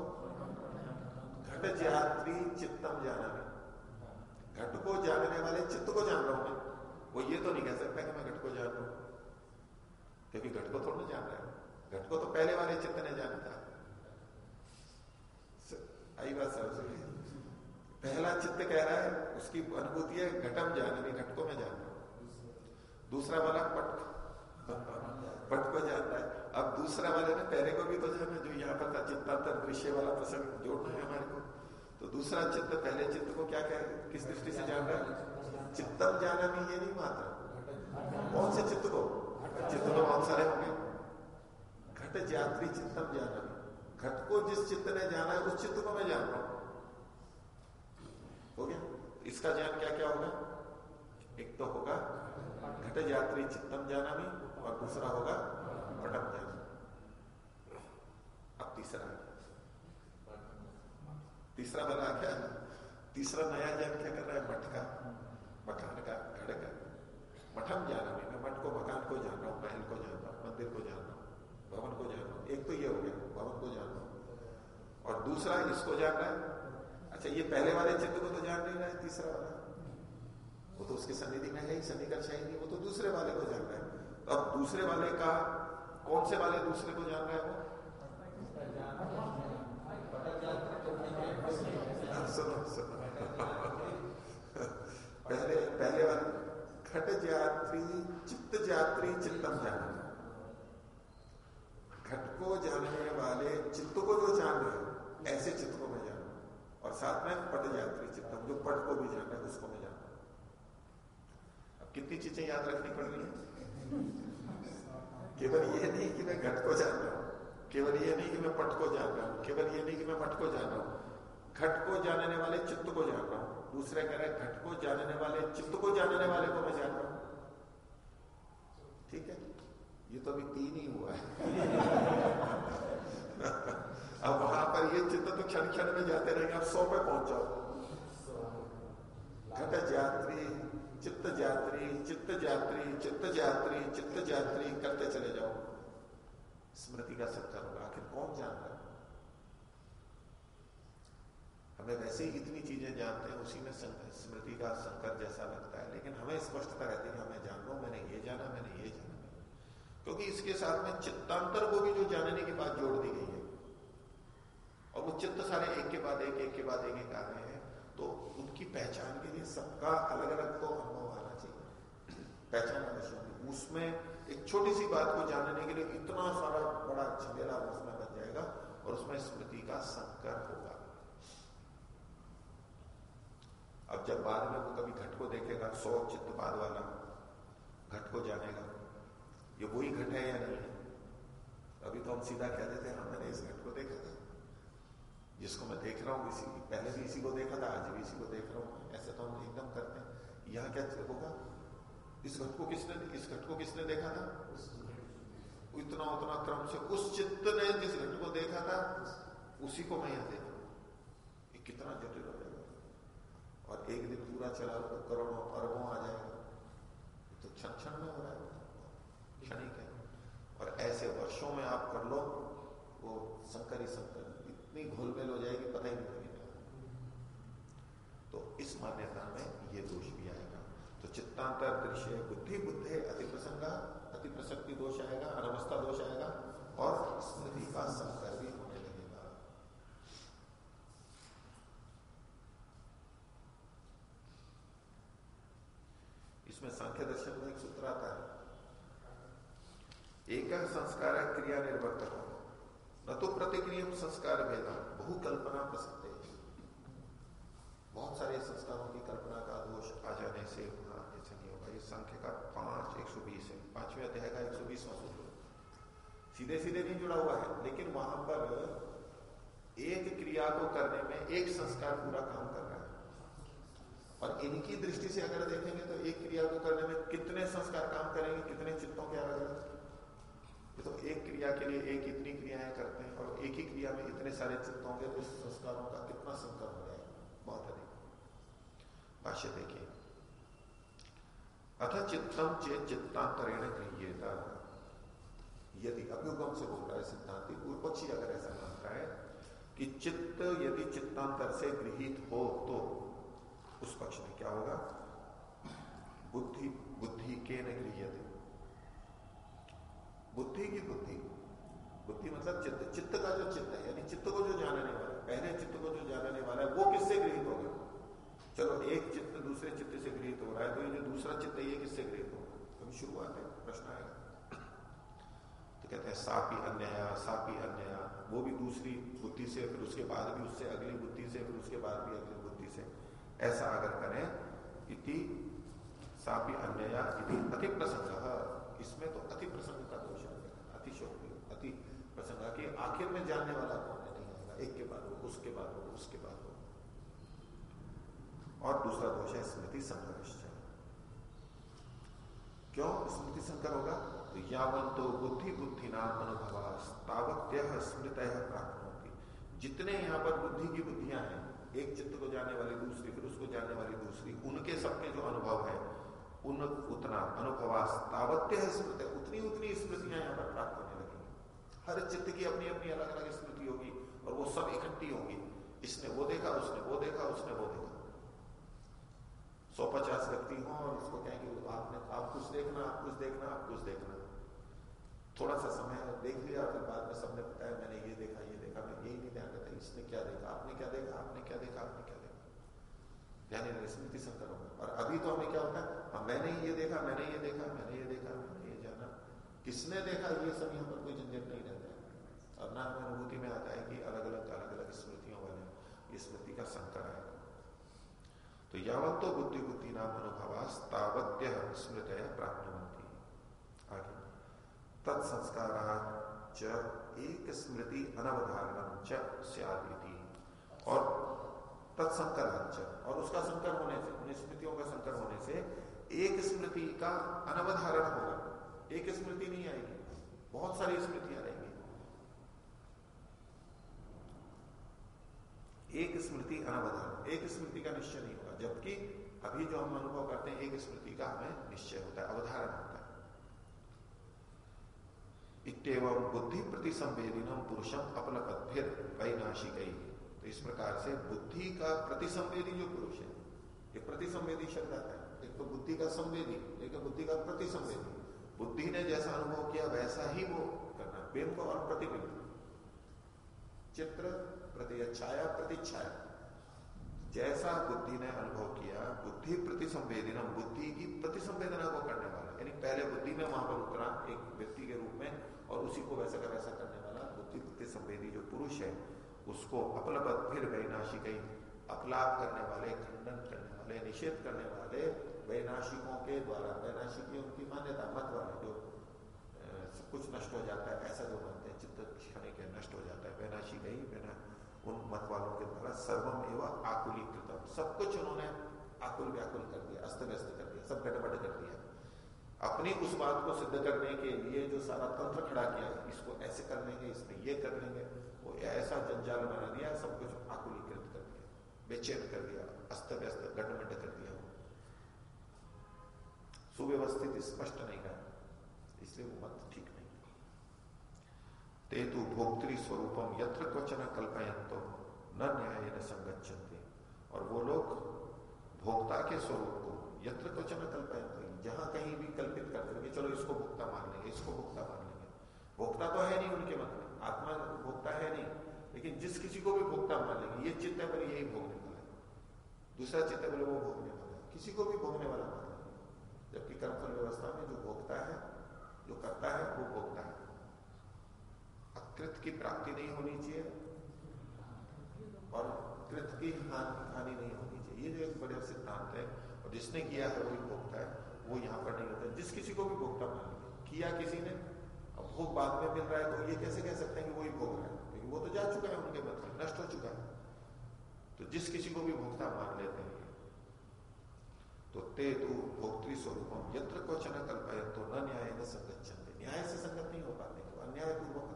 Speaker 1: घट जात्री चित्तम जाना नहीं घट को जानने वाले चित्त को जान रहा हूँ मैं वो ये तो नहीं कह सकता कि मैं घट को जान रहा हूँ। क्योंकि घट को थोड़ा जान रहा है। घट को तो पहले वाले चित्त ने जाना था। आई बात समझ पहला चित्त कह रहा है, उसकी अनुभूति है, घटम जान नहीं घट को मैं जान रहा दूसरा वाला पट पट को जान है। अब दूसरा वाले ने पहले को भी तो जाना, जो यहाँ पर था चित्तांतर दृश्य वाला प्रसंग जोड़ना है हमारे को। तो दूसरा चित्त, पहले चित्त को क्या कह, किस दृष्टि से जान रहा है? चित्तम जाना भी ये नहीं मात्र। कौन से चित्त को? चित्त तो बहुत सारे होंगे। घट जात्री चित्तम जाना। घट को जिस चित्त ने जाना है, उस चित्त को मैं जान रहा हूँ। हो गया? इसका ज्ञान क्या क्या होगा? एक तो होगा, घट यात्री चित्तम जाना भी और दूसरा होगा पटम जाना अब तीसरा तीसरा बना क्या? तीसरा नया ज्ञान क्या कर रहा है? मठ का, मकान का, घर का। मठम जाना नहीं, मैं मठ को, मकान को जान रहा हूँ, महल को जान रहा हूँ, मंदिर को जान रहा हूँ, भवन को जान रहा हूँ। एक तो ये हो गया, भवन को जान रहा हूँ। और दूसरा इसको जान रहा है। अच्छा ये पहले वाले चित्त को तो जान नहीं रहा है, तीसरा वाला। वो तो उसकी सन्निधि में है ही सन्निकर्ष है नहीं, वो तो दूसरे वाले को जान रहा है। अब दूसरे वाले का कौन से वाले दूसरे को जान रहे हो? सुनो पहले पहले वाले। घट जात्री, चित्त जात्री, चित्तम जानना घट को जानने वाले चित्त को जो जान रहे हो, ऐसे चित्त को मैं जानू। और साथ में पट जात्री, चित्तम, जो पट को भी जान है, उसको मैं जानू। अब कितनी चीज़ें याद रखनी पड़ रही है? केवल ये नहीं कि मैं घट को जान रहा हूँ, केवल ये नहीं कि मैं पट को जान रहा हूँ, केवल ये नहीं कि मैं मठ को जान रहा हूँ, घट को जानने वाले चित्त को जान रहा हूँ। दूसरे कह रहे घट को जानने वाले चित्त को जानने वाले को मैं जान रहा हूँ। ठीक है? ये तो अभी तीन ही हुआ है। अब वहाँ पर ये चित्त तो क्षण क्षण में जाते रहेंगे, आप सौ पे पहुँच जाओ। घट जात्री चित्त जात्री चित्त जात्री चित्त जात्री चित्त जात्री करते चले जाओ। स्मृति का सत्कार होगा। आखिर कौन जान रहा है? हमें वैसे ही इतनी चीज़ें जानते हैं, उसी में स्मृति का संकर जैसा लगता है। लेकिन हमें स्पष्टता रहती है, हमें जान लो, मैंने ये जाना, मैंने ये जाना। क्योंकि इसके साथ में चित्तांतर को भी जो जानने की बात जोड़ दी गई है। और वो चित्त सारे एक के बाद एक एक के बाद एक एक आ रहे हैं। तो उनकी पहचान के लिए सबका अलग अलग तो अनुभव आना चाहिए। पहचान आवश्यक उसमें एक छोटी सी बात को जानने के लिए इतना सारा बड़ा झमेला उसमें बन जाएगा और उसमें स्मृति का संकर होगा। अब जब बाद में वो कभी घट को देखेगा, सौ चित्त बाद वाला घट को जानेगा, ये वही घट है या नहीं? अभी तो हम सीधा कह देते हैं हाँ मैंने इस घट को देखा था। जिसको मैं देख रहा हूँ, इसी, पहले भी इसी को देखा था, आज भी इसी को देख रहा हूँ। ऐसे तो हम एकदम करते हैं। यहाँ क्या होगा? इस घट को किसने, इस घट को किसने देखा था? इतना उतना क्रम से उस चित्त ने जिस घट को देखा था, उसी को मैं यहाँ देखा कितना जटिल हो जाएगा। और एक दिन पूरा चला तो करोड़ों अरबों आ जाएगा। तो क्षण क्षण में हो रहा है। क्षणिक है। और ऐसे वर्षों में आप कर लो, वो संकर ही संकर इतनी घुलमेल हो जाएगी, पता ही नहीं लगेगा। तो इस मान्यता में ये दोष भी आएगा। तो चित्तांतर, दृश्य, बुद्धि बुद्धि अति प्रसंगा अति प्रसक्ति दोष आएगा, अनवस्था दोष आएगा, और स्मृति का संकर भी होने लगेगा। इसमें सांख्य दर्शन में एक सूत्र आता है। एक संस्कार क्रिया निर्वर्तक न तो प्रतिक्रिय संस्कार भेदा बहु कल्पना प्रसिद्ध बहुत सारे संस्कारों की कल्पना का दोष आ जाने से हाँ ऐसा नहीं होगा। ये संख्या का पाँच, एक सौ बीस है। पाँचवें अध्याय का एक सौ बीसवा सूत्र सीधे सीधे नहीं जुड़ा हुआ है, लेकिन वहाँ पर एक क्रिया को करने में एक संस्कार पूरा काम कर रहा है। और इनकी दृष्टि से अगर देखेंगे तो एक क्रिया को करने में कितने संस्कार काम करेंगे, कितने चित्तों के अलग अलग तो एक क्रिया के लिए एक इतनी क्रियाएँ करते हैं और एक ही क्रिया में इतने सारे चित्त होंगे तो संस्कारों का कितना संकर हो जाएगा? बहुत अधिक। भाष्य देखिए। अथ चित्तम चेत चित्तांतरेण गृह्यता यदि अभ्युगम से बोल रहा है सिद्धांति पूर्व पक्षी अगर ऐसा मानता है कि चित्त यदि चित्तांतर से गृहित हो तो उस पक्ष में क्या होगा? बुद्धि बुद्धि के न गृह्यते बुद्धि की बुद्धि। बुद्धि मतलब चित्त। चित्त का जो चित्त है, यानी चित्त को जो जानने वाला, पहले चित्त को जो जानने वाला है, वो किससे गृहित होगा? चलो, एक चित्त दूसरे चित्त से गृहित हो रहा है तो ये जो दूसरा चित्त है, ये किससे गृहित होगा? अभी शुरुआत है, प्रश्न आएगा। तो कहते हैं, सापी अन्य सापी अन्य वो भी दूसरी बुद्धि से, फिर उसके बाद भी उससे, अगली बुद्धि से, फिर उसके बाद भी अगली बुद्धि से। ऐसा अगर करें, इति सापी अन्य अति प्रसंग इसमें तो अति प्रसंग का दोष आ जाएगा अतिशोक्ति अति प्रसंग की आखिर में जानने वाला कौन है? नहीं आएगा एक के बाद हो, उसके बाद हो, उसके बाद हो। और दूसरा दोष है स्मृति संघर्ष क्यों स्मृति संकर होगा? तो यावन तो बुद्धि बुद्धि नाम अनुभव तावत्य स्मृत प्राप्त जितने यहाँ पर बुद्धि की बुद्धियाँ हैं, एक चित्त को जाने वाली, दूसरी जानने वाली, दूसरी, उनके सबके जो अनुभव है, उन उतना अनुभवास तावत्य स्मृति उतनी उतनी स्मृतियाँ यहाँ पर प्राप्त हर चित्त की अपनी अपनी अलग अलग स्मृति होगी और वो सब इकट्ठी होगी। इसने वो देखा उसने वो देखा उसने वो देखा। सौ पचास व्यक्ति हों और उसको कहेंगे आपने आप कुछ देखना आप कुछ देखना आप कुछ देखना। थोड़ा सा समय देख लिया फिर बाद में सबने बताया मैंने ये देखा ये देखा मैं यही नहीं ध्यान रहता इसने क्या देखा आपने क्या देखा आपने क्या देखा आपने क्या देखा। ध्यान स्मृति संकर होगा और अभी तो हमें क्या होता है हाँ, मैंने ये देखा मैंने ये देखा मैंने ये देखा मैंने ये जाना। किसने देखा ये यहाँ पर कोई झंझट नहीं अनुभूति में आता है कि अलग अलग अलग अलग स्मृतियों वाले स्मृति का संकर है। तो यावत तो बुद्धि बुद्धि नाम अनुभवास तावत्य स्मृत प्राप्त आगे। तत्संस्कार एक स्मृति अनवधारण ची और तत्संकर और उसका संकर होने से उन स्मृतियों का संकर होने से एक स्मृति का अनवधारण होगा। एक स्मृति नहीं आएगी। बहुत सारी स्मृतियाँ रहेंगी। एक स्मृति अनवधान, एक स्मृति का निश्चय नहीं होगा जबकि अभी जो हम अनुभव करते हैं, एक स्मृति का हमें निश्चय होता है, अवधारण होता है। इतम बुद्धि प्रति संवेदिनम पुरुषम अपलपद्भिर वैनाशिक। तो इस प्रकार से बुद्धि का प्रतिसंवेदी जो पुरुष है ये प्रतिसंवेदी शब्द आता है। एक तो बुद्धि का संवेदी, एक बुद्धि का प्रतिसंवेदी। बुद्धि ने जैसा अनुभव किया, वैसा ही वो करना बिंब और प्रतिबिंब। चित्र प्रति छाया। प्रतिच्छाया जैसा बुद्धि ने अनुभव किया, बुद्धि प्रति संवेदना, बुद्धि की प्रति संवेदना को करने वाला। यानी पहले बुद्धि में वहाँ पर उतरा एक व्यक्ति के रूप में और उसी को वैसा का वैसा करने वाला। बुद्धि प्रति संवेदी जो पुरुष है, उसको अपलपत फिर वैनाशी कई अपलाप करने वाले, खंडन करने वाले, निषेध करने वाले वैनाशिकों के द्वारा। वैनाशिकी उनकी मान्यता मत वाले जो सब कुछ नष्ट हो जाता है, ऐसा जो मानते हैं, चित्त क्षणिक नष्ट हो जाता है। वैनाशी गई वैना उन मत वालों के द्वारा सर्वम एवं आकुलीकृतम। सब कुछ उन्होंने आकुल व्याकुल कर दिया, अस्त व्यस्त कर दिया, सब गड़बड़ कर दिया। अपनी उस बात को सिद्ध करने के लिए जो सारा तंत्र खड़ा किया, इसको ऐसे कर लेंगे, इसमें ये कर लेंगे, वो ऐसा जंजाल बना दिया, सब कुछ आकुलीकृत कर दिया बेचैन कर दिया, अस्त व्यस्त गटमट कर दिया। सुव्यवस्थित स्पष्ट नहीं रहा इसलिए वो मत तेतु भोक्तृ स्वरूपम यत्र क्वचन कल्पयंतो न न्याय न संगच्छन्ति और वो लोग भोक्ता के स्वरूप को यत्र क्वचन कल्पयंतो जहाँ कहीं भी कल्पित करते हैं चलो इसको भोक्ता मान लेंगे, इसको भोक्ता मान लेंगे। भोक्ता तो है नहीं उनके मत में, आत्मा भोक्ता है नहीं, लेकिन जिस किसी को भी भोक्ता मान लेंगे, ये चित्त है बोले, यही भोगने वाला है। दूसरा चित्त है बोले, वो भोगने वाला है। किसी को भी भोगने वाला मान लेंगे। जबकि कर्मफल व्यवस्था में जो भोगता है, जो करता है, वो भोगता है। कृत की प्राप्ति नहीं होनी चाहिए और कृत की हानि नहीं होनी चाहिए। ये जो एक बड़े सिद्धांत है और जिसने किया है, वही भोगता है, वो यहाँ पर नहीं होता। जिस किसी को भी भोगता मान किया किसी ने, अब भोग बाद में मिल रहा है तो ये कैसे कह सकते हैं कि वही भोग रहा है? क्योंकि वो तो जा चुका है, उनके मत में नष्ट हो चुका है। तो जिस किसी को भी भोगता मान लेते हैं तो ते तु भोक्तृ स्वरूप यत्र क्वचन कल्पय तो न न्याय न संगत न्याय से संगत नहीं हो पाते तो अन्याय पूर्वक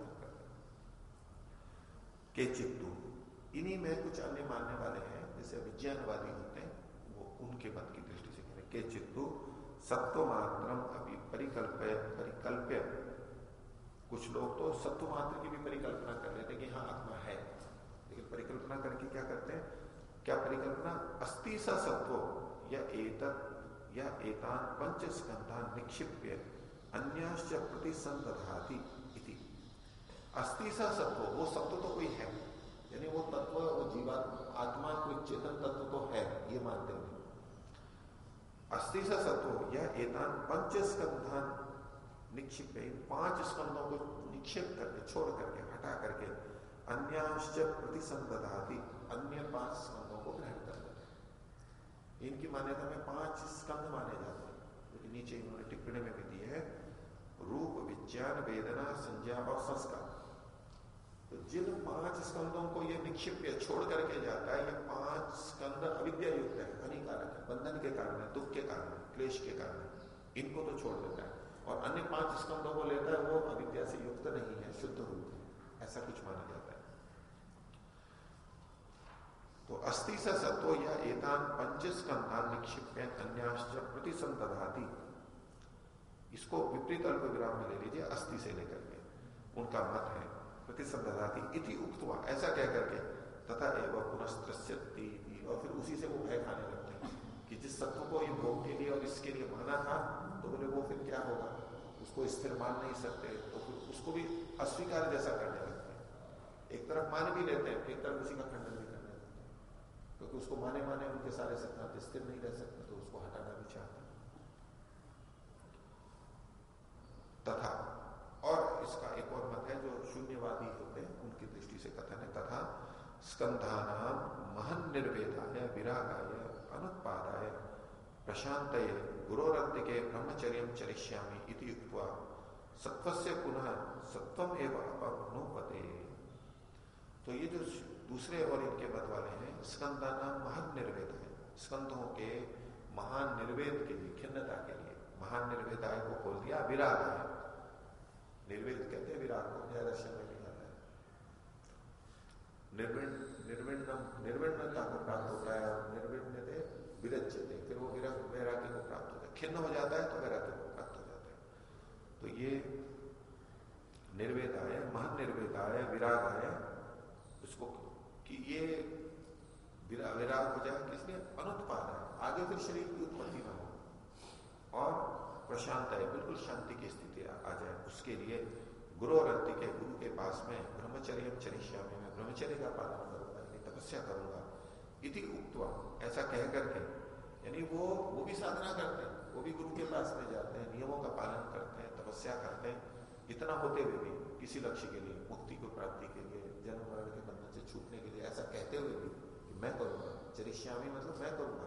Speaker 1: के चित्तु इन्हीं में कुछ अन्य मानने वाले हैं, जैसे विज्ञानवादी होते हैं, वो उनके मत की दृष्टि से कह रहे के चित्तु सत्व मात्रम अभी परिकल्प परिकल्प्य। कुछ लोग तो सत्व मात्र की भी परिकल्पना कर लेते कि हाँ आत्मा है। लेकिन परिकल्पना करके क्या करते हैं? क्या परिकल्पना? अस्थि सा सत्व। या एतत, या एतान पंच स्कंधा निक्षिप्य। अन्य प्रतिसंधाती अस्थि सा सत्व वो सत्व तो कोई है यानी वो तत्व वो जीवा आत्मा कोई चेतन तत्व तो है, ये मानते हैं। अस्थि सा सत्व या एतान पंच स्कंधान निक्षिप पाँच स्कंदों को निक्षेप करके, छोड़ करके, हटा करके अन्यांश प्रतिसंधाती अन्य पाँच स्कंदों को ग्रहण कर लेते हैं। इनकी मान्यता में पाँच स्कंद माने जाते हैं। नीचे इन्होंने टिप्पणी में भी दी है, रूप, विज्ञान, वेदना, संज्ञा और संस्कार। तो जिन पाँच स्कंदों को ये निक्षिप्य छोड़ करके जाता है, ये पाँच स्कंद अविद्या युक्त है, हानिकारक है, बंधन के कारण है, दुख के कारण है, क्लेश के कारण है, इनको तो छोड़ देता है। और अन्य पाँच स्कंदों को लेता है, वो अविद्या से युक्त नहीं है, शुद्ध रूप है, ऐसा कुछ माना जाता है। तो अस्थि से सत्व या एतान पंच स्कंधान निक्षिप्य अन्याश्च प्रतिसंतधाती इसको विपरीत अल्प विराम में ले लीजिए अस्थि से लेकर के। उनका मत है प्रतिसंतधाती इति उक्तवा, ऐसा कह करके, तथा एवं पुनस्त्रस्यति और फिर उसी से वो भय खाने लगते हैं कि जिस सत्व को ये भोग के लिए और इसके लिए माना था तो बोले, वो फिर क्या होगा? उसको स्थिर मान नहीं सकते। तो फिर उसको भी अस्वीकार जैसा करने लगते हैं। एक तरफ़ मान भी लेते हैं, एक तरफ़ उसी का खंडन भी करने लगते हैं। क्योंकि उसको माने माने उनके सारे सिद्धांत स्थिर नहीं रह सकते तो उसको हटाना भी चाहते तथा और इसका एक और मत है जो शून्यवादी होते हैं उनकी दृष्टि से कथन है तथा स्कंधानाम महन निर्वेदाय विरागाय, अनुत्पादाय प्रशांत गुरोरंत के ब्रह्मचर्य चरिष्यामी इति युक्त्वा सत्वस्य पुनः सत्वम एवं अपनुपते। तो ये जो दूसरे और इनके मत वाले हैं स्कंदानाम महान निर्वेद है स्कंधों के महान निर्वेद के लिए, खिन्नता के लिए। महान निर्वेदाय को खोल दिया विराग है निर्वेद कहते हैं, विराग को दर्शन में है निर्विण निर्विण्णता को प्राप्त होता है और निर्विण्य विरजते फिर वो वैराग्य को प्राप्त होता है। खिन्न हो जाता है तो वैराग्य को प्राप्त हो जाता है। तो ये निर्वेदाय महान विराग है उसको कि ये विराग हो जाए किसलिए अनुत्पाद है। आगे फिर शरीर की उत्पत्ति न हो। और प्रशांत है, बिल्कुल शांति की स्थिति आ जाए। उसके लिए गुरु और के गुरु के पास में ब्रह्मचर्य चरिष्या मैं ब्रह्मचर्य का पालन करूँगा तपस्या करूँगा। इति उक्तवा, ऐसा कह करके, यानी वो वो भी साधना करते हैं, वो भी गुरु के पास में जाते हैं, नियमों का पालन करते हैं, तपस्या करते हैं। इतना होते हुए भी किसी लक्ष्य के लिए, मुक्ति को प्राप्ति के लिए, जन्म मरण के बंधन से छूटने के लिए, ऐसा कहते हुए भी, कि मैं करूँगा चरिश्यामी मतलब मैं करूँगा।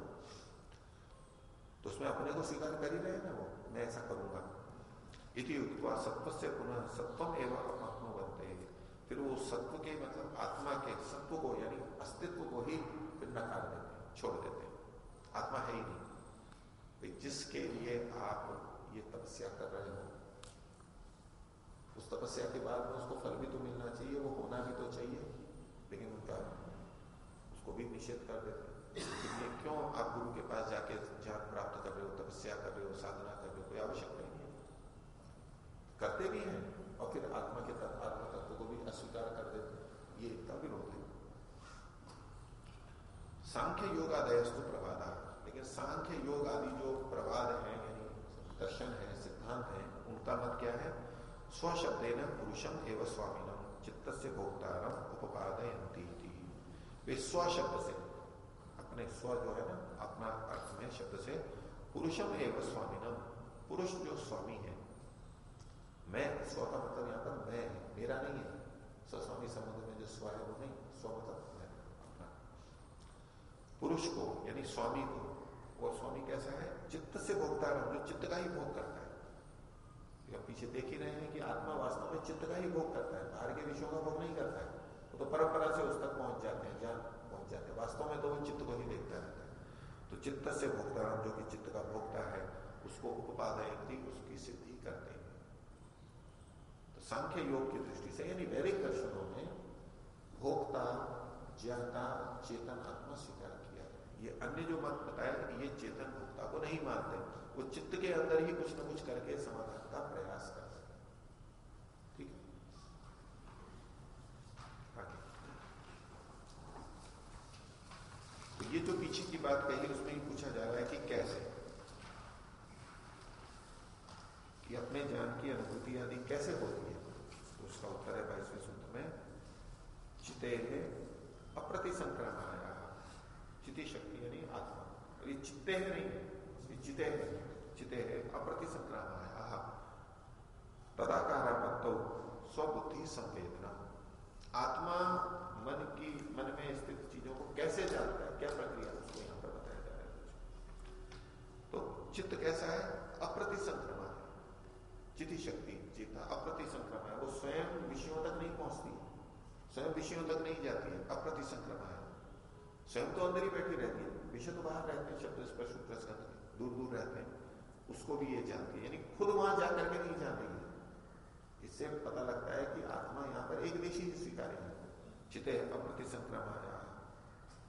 Speaker 1: तो उसमें अपने को स्वीकार कर ही रहे ना वो, मैं ऐसा करूँगा। इति उक्तवा सत्व से पुनः सत्वम एवं बनते फिर वो सत्व के मतलब आत्मा के सत्व को, यानी अस्तित्व को ही फिर नकार देते छोड़ देते आत्मा है ही नहीं। जिसके लिए आप ये तपस्या कर रहे हो, उस तपस्या के बाद में उसको फल भी तो मिलना चाहिए, वो होना भी तो चाहिए, लेकिन उनका उसको भी निषेध कर देते हैं। क्यों आप गुरु के पास जाके ज्ञान प्राप्त कर रहे हो, तपस्या कर रहे हो, साधना कर रहे हो, कोई आवश्यक नहीं है। करते भी हैं, और फिर आत्मा के तत्व को भी अस्वीकार कर देते ये इतना विरोध है। सांख्य योग आदयस्तु प्रवादा लेकिन सांख्य योग आदि जो प्रवाद है, यानी दर्शन है, सिद्धांत है, उनका मत क्या है? स्वशब्द न पुरुषम एवं स्वामीनम चित्त से भोक्तारम उपादयंती वे स्वशब्द से, अपने स्व जो है ना अपना अर्थ में शब्द से पुरुषम एवं स्वामीनम पुरुष जो स्वामी है मैं स्व का मतलब यहाँ पर मैं, मेरा नहीं है। स्वस्वामी संबंध में जो स्व है वो नहीं स्व मतलब पुरुष को, यानी स्वामी को, और स्वामी कैसा है? चित्त से भोगता है जो चित्त का ही भोग करता है। या पीछे देख ही रहे हैं कि आत्मा वास्तव में चित्त का ही भोग करता है। बाहर के विषयों का भोग नहीं करता है। वो तो परंपरा से उस तक पहुँच जाते हैं जहाँ पहुँच जाते हैं। वास्तव में तो वो चित्त को ही देखता रहता है। तो चित्त से भोगता जो कि चित्त का भोगता है, उसको उपादयंती उसकी सिद्धि सांख्य योग की दृष्टि से, यानी वैदिक दर्शनों में भोक्ता, ज्ञाता, चेतन, आत्मा स्वीकार किया। ये अन्य जो मत बताया ये चेतन भोक्ता को नहीं मानते, वो चित्त के अंदर ही कुछ न कुछ करके समाधान का प्रयास करते तो ये जो पीछे की बात कही, उसमें ही पूछा जा रहा है कि कैसे? कि अपने ज्ञान की अनुभूति आदि कैसे होती है? उसका उत्तर है, बाईसवें सूत्र में चिते अप्रति संक्रमण चिति शक्ति यानी आत्मा। ये चित्ते है नहीं ये चिते है। चिते है अप्रति संक्रामाया तदाकार मत्तो स्वबुद्धि संवेदना। आत्मा मन की, मन में स्थित चीज़ों को कैसे जानता है, क्या प्रक्रिया उसको यहाँ पर बताया जा रहा है। तो चित्त कैसा है? अप्रति संक्रमा है चिति शक्ति चेतना अप्रति संक्रमा है, वो स्वयं विषयों तक नहीं पहुँचती। स्वयं विषयों तक नहीं जाती है अप्रति संक्रमा है। स्वयं तो अंदर ही बैठी रहती है, विषय तो बाहर रहते हैं, शब्द स्पर्श प्रस्कंद दूर दूर रहते हैं, उसको भी ये जानती है। यानी खुद वहाँ जाकर के नहीं जान है। इससे पता लगता है कि आत्मा यहाँ पर एक देशी स्वीकारी है। चिते अप्रति संक्रमाया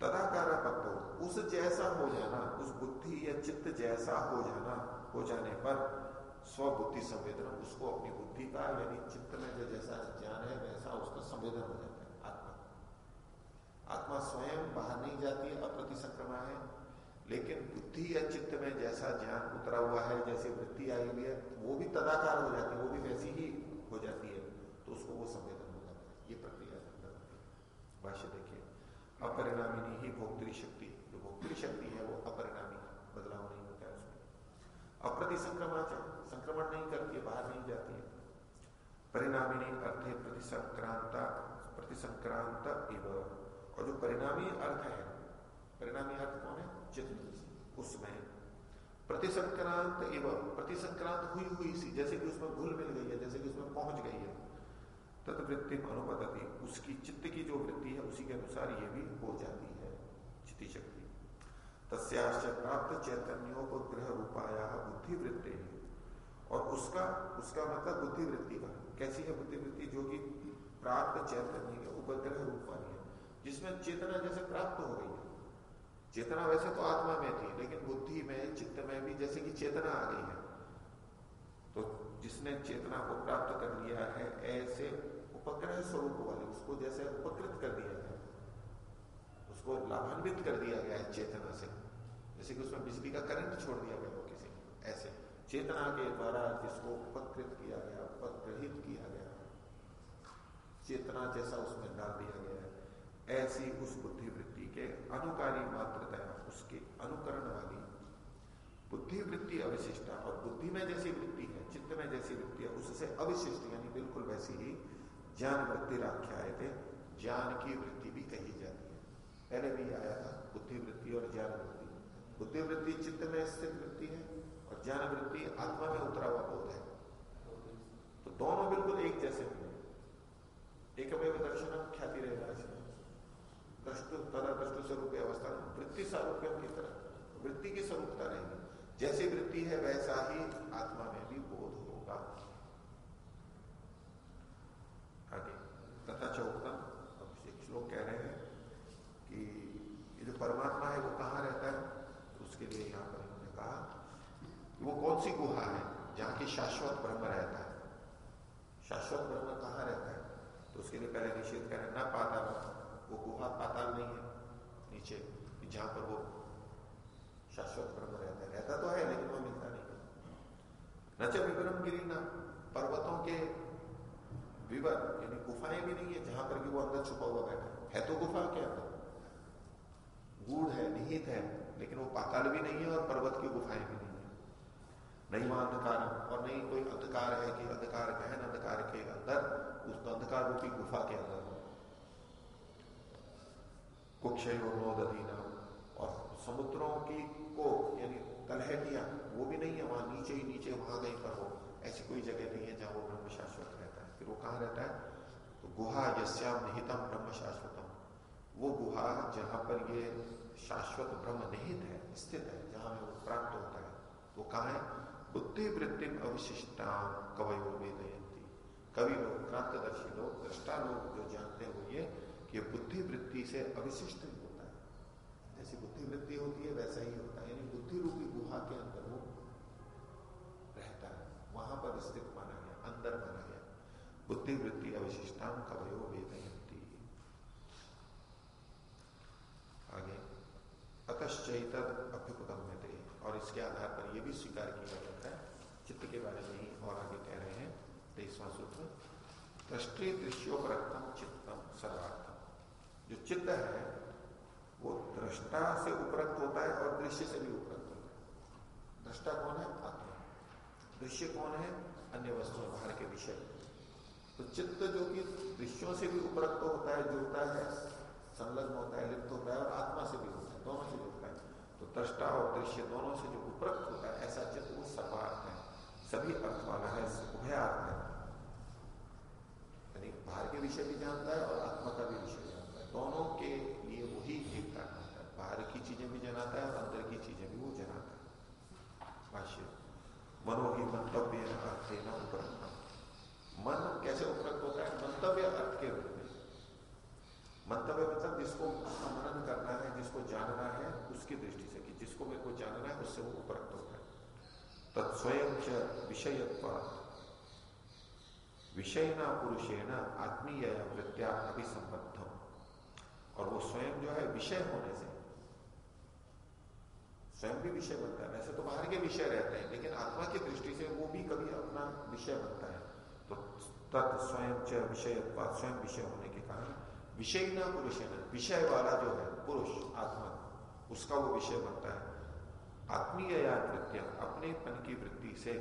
Speaker 1: तदाकार पत्तो उस जैसा हो जाना, उस बुद्धि या चित्त जैसा हो जाना, हो जाने पर स्वबुद्धि संवेदन, उसको अपनी बुद्धि का यानी चित्त में जो जैसा ज्ञान है, वैसा उसका संवेदन हो जाता है, आत्मा। आत्मा स्वयं बाहर नहीं जाती, अप्रतिसक्रमा है, लेकिन बुद्धि या चित्त में जैसा ज्ञान उतरा हुआ है, जैसी वृत्ति आई हुई है, वो भी तदाकार हो जाती है, वो भी वैसी ही हो जाती है तो उसको वो संवेदन हो जाता है। ये प्रक्रिया भाष्य देखिए, अपरिणामिनी ही भोक्तरी शक्ति। जो भोक्तरी शक्ति है, वो अपरिणामी बदलाव नहीं होता है उसमें। अप्रति संक्रमाच संक्रमण नहीं करती है बाहर नहीं जाती है। परिणामिनी अर्थ प्रतिसंक्रांता, प्रतिसंक्रांत और जो परिणामी अर्थ है, परिणामी अर्थ कौन है? चित्त उसमें प्रतिसंक्रांत एवं प्रतिसंक्रांत हुई हुई सी, जैसे कि उसमें भूल मिल गई है, जैसे कि उसमें पहुँच गई है। तत्वृत्ति अनुपदति उसकी चित्त की जो वृत्ति है, उसी के अनुसार ये भी हो जाती है चित्ती शक्ति तस्याश्च प्राप्त चैतन्योपग्रह रूपाया बुद्धि वृत्ति और उसका उसका मतलब बुद्धि वृत्ति का। कैसी है बुद्धि वृत्ति जो कि प्राप्त चैतन्य के उपग्रह रूप वाली है, जिसमें चेतना जैसे प्राप्त हो गई है। चेतना वैसे तो आत्मा में थी, लेकिन बुद्धि में, चित्त में भी जैसे कि चेतना आ गई है। तो जिसने चेतना को प्राप्त कर लिया है, ऐसे उपग्रह स्वरूप वाले, उसको जैसे उपकृत कर दिया गया उसको लाभान्वित कर दिया गया है चेतना से। जैसे कि उसमें बिजली का करंट छोड़ दिया गया हो किसी, ऐसे। चेतना के द्वारा जिसको उपकृत किया गया, उपग्रहित किया गया, चेतना जैसा उसमें डाल दिया गया है, ऐसी उस बुद्धि वृत्ति के अनुकारी मात्रता उसके अनुकरण वाली बुद्धि वृत्ति अविशिष्टा और बुद्धि में जैसी वृत्ति है, चित्त में जैसी वृत्ति है, उससे अविशिष्ट यानी बिल्कुल वैसी ही ज्ञान वृत्ति राख्या थे, ज्ञान की वृत्ति भी कही जाती है। पहले भी आया था बुद्धिवृत्ति और ज्ञान वृत्ति। बुद्धिवृत्ति चित्त में स्थित वृत्ति है ज्ञान वृत्ति, आत्मा में उतरा हुआ बोध है। तो दोनों बिल्कुल एक जैसे एक दर्शन ख्याति रहेगा इसमें दृष्टु तदा दृष्टु स्वरूप अवस्था वृत्ति सारूप्यम की तरह। वृत्ति की स्वरूपता रहेगी। जैसी वृत्ति है, वैसा ही आत्मा में भी बोध होगा। आगे, तथा चौकता अब श्लोक कह रहे हैं कि ये जो परमात्मा है, वो कहाँ रहता है? उसके लिए यहाँ पर वो कौन सी गुहा है जहाँ की शाश्वत ब्रह्म रहता है? शाश्वत ब्रह्म कहाँ रहता है? तो उसके लिए पहले निषेध करें ना पाताल। वो गुहा पाताल नहीं है। नीचे, जहाँ पर वो शाश्वत ब्रह्म रहता है। रहता तो है, लेकिन वो मिलता नहीं न च विवरम गिरी ना पर्वतों के विवर, यानी गुफाएँ भी नहीं है, जहाँ पर कि वो अंदर छुपा हुआ बैठा है। तो गुफा के अंदर गूढ़ है, निहित है, लेकिन वो पाताल भी नहीं है और पर्वत की गुफाएँ भी नहीं वहाँ अंधकार और नहीं कोई अंधकार है कि अंधकार गहन अंधकार के अंदर, उस अंधकार रूपी गुफा के अंदर कुक्षय और समुद्रों की को, यानी तलहटियाँ, वो भी नहीं है, वहाँ नीचे ही नीचे, वहाँ कहीं पर हो। ऐसी कोई जगह नहीं है जहाँ वो ब्रह्म शाश्वत रहता है। फिर वो कहा रहता है? तो गुहा यश्याम निहितम ब्रह्म शाश्वतम वो गुहा जहाँ पर ये शाश्वत ब्रह्म निहित है, स्थित है, जहाँ में वो प्राप्त होता है। वो कहा है? बुद्धि वृत्ति अविशिष्टा कवयो वेदयंती कवि लोग क्रांतदर्शी लोग दृष्टा लोग जो जानते हैं कि बुद्धि वृत्ति से अविशिष्ट होता है। जैसी बुद्धि वृत्ति होती है, वैसा ही होता है। यानी बुद्धि रूपी गुहा के अंदर वो रहता है। वहाँ पर स्थित माना गया, अंदर माना गया। बुद्धि वृत्ति अविशिष्टान कवयो वेदयंती आगे अतश्चैत अभ्युपगम्यते। और इसके आधार पर यह भी स्वीकार किया जाता है, चित्त के बारे में ही और आगे कह रहे हैं, तेईसवा सूत्र। दृष्टि दृश्योपरक्तम चित्तम सर्वार्थम। जो चित्त है, वो दृष्टा से उपरक्त होता है और दृश्य से भी उपरक्त होता है। दृष्टा कौन है? आत्मा। दृश्य कौन है? अन्य वस्तु बाहर के विषय। तो चित्त जो कि दृश्यों से भी उपरक्त होता है, जुड़ता है, संलग्न होता है, लिप्त होता है और आत्मा से भी होता है, दोनों से जुड़ता है। तो दृष्टा और दृश्य दोनों से जो उपरक्त होता है, ऐसा चित्त वो सर्वार्थ है। सभी अर्थ वाला है, उभयार्थ है। यानी बाहर के विषय भी जानता है और आत्मा का भी विषय जानता है। दोनों के लिए वही एक कारण होता है। बाहर की चीज़ें भी जनाता है और अंदर की चीज़ें भी वो जनाता है। भाष्य मनोही मंतव्य अर्थ न उपरक्त मन कैसे उपरक्त होता है? मंतव्य अर्थ के रूप मंतव्य मतलब जिसको मनन करना है, जिसको जानना है, उसकी दृष्टि से कि जिसको मेरे को जानना है, उससे वो उपरक्त होता है। तत्स्वयं च विषयत्व। विषय न पुरुषेण आत्मीय वृत्या अभिसंबद्धम और वो स्वयं जो है, विषय होने से, स्वयं भी विषय बनता है। वैसे तो बाहर के विषय रहते हैं, लेकिन आत्मा की दृष्टि से वो भी कभी अपना विषय बनता है। तो तत् स्वयं च विषय स्वयं विषय होने विषय न पुरुष है। विषय वाला जो है, पुरुष, आत्मा, उसका वो विषय बनता है। आत्मीय या वृत्तियाँ अपने पन की वृत्ति से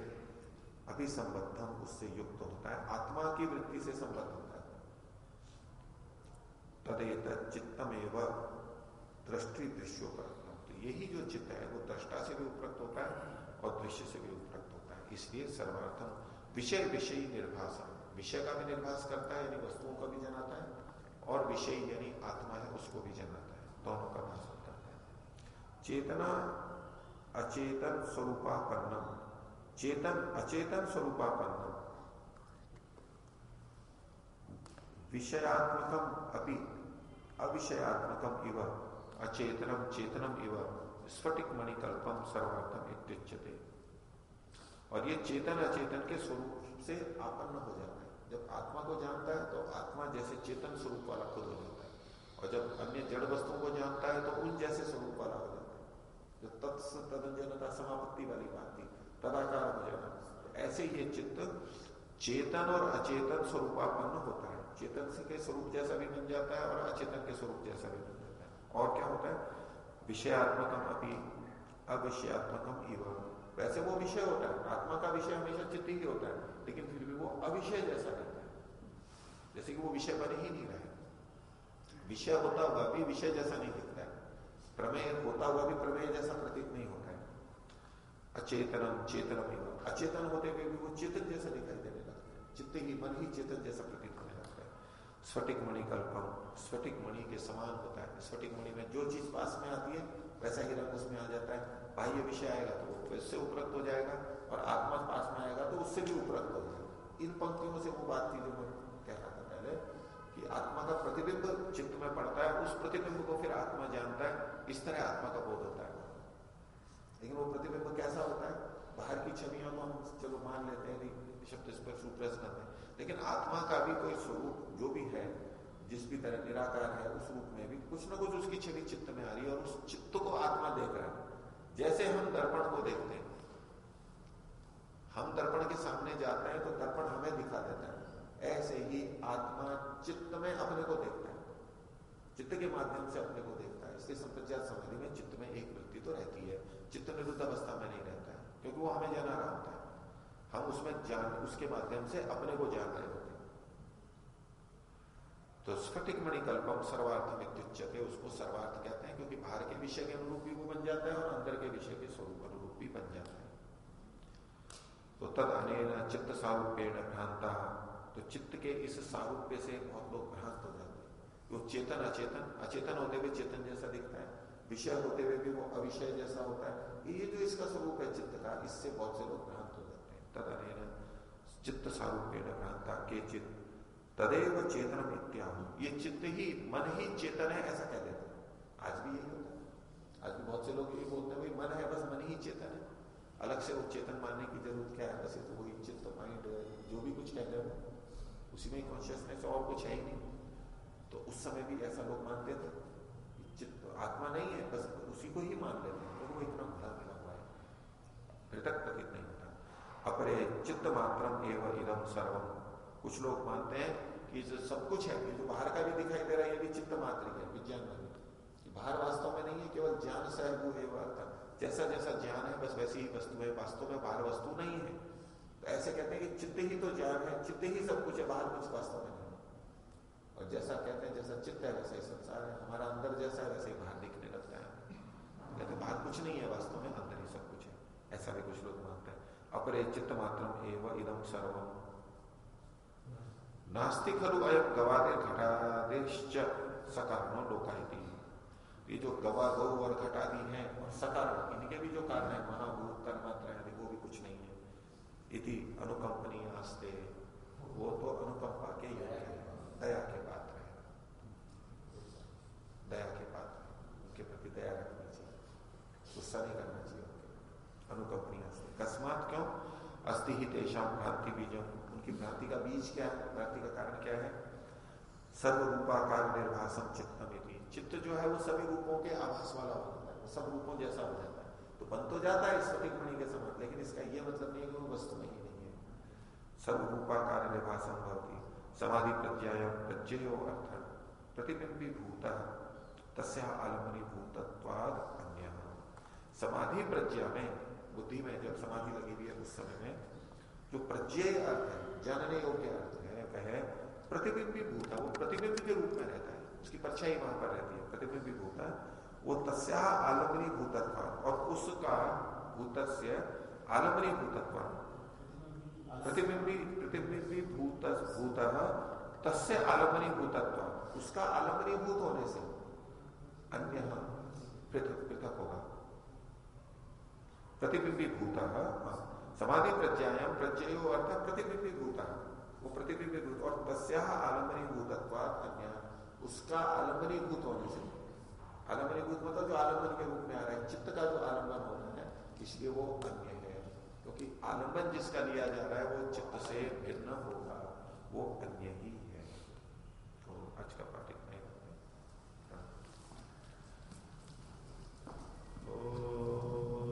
Speaker 1: अभिसंबद्धम उससे युक्त होता है। आत्मा की वृत्ति से संबद्ध होता है। तदेत चित्तम एवं दृष्टि दृश्यों पर यही जो चित्त है, वो दृष्टा से भी उपरक्त होता है और दृश्य से भी उपरक्त होता है। इसलिए सर्वार्थम विषय विषय निर्भाष विषय का भी निर्भाष करता है, यानी वस्तुओं का भी जनाता है। और विषय यानी आत्मा है, उसको भी जनाता है। दोनों का भाषण करता है। चेतना अचेतन स्वरूपापन्नम। चेतन अचेतन स्वरूपापन्नम। विषयात्मकम अभी अविषयात्मकम इव अचेतनम चेतनम इव स्फटिक मणिकल्पम सर्वार्थम इत्युच्यते और ये चेतन अचेतन के स्वरूप से आपन्न हो जाता है। जब आत्मा को जानता है तो आत्मा जैसे चेतन स्वरूप वाला खुद हो जाता है। और जब अन्य जड़ वस्तुओं को जानता है तो उन जैसे स्वरूप वाला हो जाता है। जो तत्स समापत्ति वाली बात थी, तदाकार हो जाना ऐसे ये चित्त चेतन और अचेतन स्वरूपापन्न होता है। चेतन के स्वरूप जैसा भी बन जाता है और अचेतन के स्वरूप जैसा भी बन जाता है। और क्या होता है? विषयात्मकम अभी अविषयात्मकम एवं। वैसे वो विषय होता है। आत्मा का विषय हमेशा चित्त ही होता है, लेकिन फिर भी वो अविषय जैसा है जैसे कि वो विषय बन ही नहीं रहे। विषय होता हुआ भी विषय जैसा नहीं दिखता है। प्रमेय होता हुआ भी प्रमेय जैसा प्रतीत नहीं होता है। अचेतनम, चेतनम एवं अचेतन होते हुए भी वो चेतन जैसा दिखाई देने लगता है। चित्त ही मन ही चेतन जैसा प्रतीत स्फटिक मणि स्फटिक मणि के समान होता है। स्फटिक मणि में जो चीज़ पास में आती है, वैसा ही रंग उसमें आ जाता है। बाह्य विषय आएगा तो वैसे उपरक्त हो जाएगा और आत्मा पास में आएगा तो उससे भी उपरक्त हो जाएगा। इन पंक्तियों से वो बात थी जो आत्मा का प्रतिबिंब चित्त में पड़ता है, उस प्रतिबिंब को फिर आत्मा जानता है, इस तरह आत्मा का बोध होता है। लेकिन वो प्रतिबिंब कैसा होता है? बाहर की छवियों को हम चलो मान लेते हैं शब्द स्पर्श सुप्रस करते हैं। लेकिन आत्मा का भी कोई स्वरूप जो भी है, जिस भी तरह निराकार है, उस रूप में भी कुछ ना कुछ उसकी छवि चित्त में आ रही है और उस चित्त को आत्मा देख रहा है। जैसे हम दर्पण को देखते हैं, हम दर्पण के सामने जाते हैं तो दर्पण हमें दिखा देता है। ऐसे ही आत्मा चित्त में अपने को देखता है। चित्त के माध्यम से अपने को देखता है। इसलिए संप्रज्ञात समाधि में चित्त में एक वृत्ति तो रहती है। चित्त निरुद्ध अवस्था में नहीं रहता है, क्योंकि वो हमें जाना रहा होता है। हम उसमें जान उसके माध्यम से अपने को जान रहे होते हैं। तो स्फटिक मणिकल्पम सर्वार्थ में उसको सर्वार्थ कहते हैं, क्योंकि बाहर के विषय के अनुरूप भी वो बन जाता है और अंदर के विषय के स्वरूप अनुरूप भी बन जाता है। तो तद अनेन चित्त सारूप्यण भ्रांता तो चित्त के इस सारूप्य से बहुत लोग भ्रांत हो जाते हैं। वो चेतन, अचेतन अचेतन होते हुए चेतन जैसा दिखता है। विषय होते हुए भी वो अविषय जैसा होता है। ये जो इसका स्वरूप है चित्त का, इससे बहुत से लोग भ्रांत हो जाते हैं। तदन चित्त सारूप्य भ्रांता के चित्त तदेव चेतन इत्याहु ये चित्त ही, मन ही चेतन है ऐसा कह देते हैं। आज भी यही होता है। आज भी बहुत से लोग ये बोलते हैं मन है, बस मन ही चेतन है। अलग से वो चेतन मानने की ज़रूरत क्या है? बस तो वही चित्त माइंड जो भी कुछ कह रहे उसी में कॉन्शियसनेस और कुछ है ही नहीं तो उस समय भी ऐसा लोग मानते थे चित्त आत्मा नहीं है बस उसी को ही मान लेते हैं तो वो इतना भला मिला हुआ है पृथक प्रतीत नहीं होता अपरे चित्त मात्रम एवं इदम सर्वम कुछ लोग मानते हैं कि जो सब कुछ है ये जो बाहर का भी दिखाई दे रहा है ये भी चित्त मात्र है विज्ञान में बाहर वास्तव में नहीं है केवल ज्ञान सहभू एवं जैसा जैसा ज्ञान है बस वैसी ही वस्तु है वास्तव में बाहर वस्तु नहीं है ऐसे कहते हैं कि चित्त ही तो ज्ञान है, चित्त ही सब कुछ है, बाहर कुछ वास्तव में नहीं और जैसा कहते हैं, जैसा चित्त है, वैसा ही संसार है। हमारा अंदर जैसा है, वैसे ही बाहर दिखने लगता है। कहते बाहर कुछ नहीं है, वास्तव में अंदर ही सब कुछ है। ऐसा भी कुछ लोग मानते हैं। अपरे चित्त मात्र एवं इदम सर्व नास्ति खलु अयम गवादे घटादेश्च सकारणों लोकायती। ये जो गवा गौ और घटादी है, और सकारण, इनके भी जो कारण है महाभूत तन्मात्रा इति अनुकंपनी आस्ते वो तो अनुकंपा के योग्य है। दया के पात्र है। दया के पात्र उनके प्रति दया रखनी चाहिए। गुस्सा नहीं करना चाहिए अनुकंपनी से अकस्मात क्यों? अस्थि ही तेषाम भ्रांति बीजम। उनकी भ्रांति का बीज क्या है? भ्रांति का कारण क्या है? सर्व रूपाकार निर्भाषम चित्तम चित्त जो है वो सभी रूपों के आभास वाला हो। जाता है सब रूपों जैसा हो जाता है। तो बन तो जाता है स्फटिक मणि के समान, लेकिन इसका ये मतलब नहीं है कि वो वस्तु नहीं नहीं है। सर्व रूपाकार निर्भाषम भवती समाधि प्रत्याय प्रत्यय अर्थ प्रतिबिंबी भूत, तस्या आलमनी भूतत्वाद अन्य। समाधि प्रज्ञा में, बुद्धि में, जब समाधि लगी हुई है उस समय में, जो प्रत्यय अर्थ है, जानने योग्य अर्थ है, वह प्रतिबिंबी भूत है वो प्रतिबिंब के रूप में रहता है, उसकी परछाई वहाँ पर रहती है प्रतिबिंबी भूत है वो तस्या आलमनी भूतत्व और उसका भूत आलमनी भूतत्व प्रतिबिंबी प्रतिबिंबी भूत भूत तस्य आलमनी भूतत्व उसका आलमनी भूत होने से अन्य पृथक पृथक होगा। प्रतिबिंबी भूत समाधि प्रज्ञायाम प्रत्यय अर्थ प्रतिबिंबी भूत। वो प्रतिबिंब और तस्या आलम्बनी भूतत्वाद अन्य। उसका आलम्बनी भूत होने से आलंबन भूत मतलब जो आलंबन के रूप में आ रहा है। चित्त का जो आलंबन होना है, इसलिए वो अन्य है। क्योंकि आलंबन जिसका लिया जा रहा है, वो चित्त से भिन्न होगा। वो अन्य ही है। तो आज का पाठ इतना ही रखते हाँ। ओ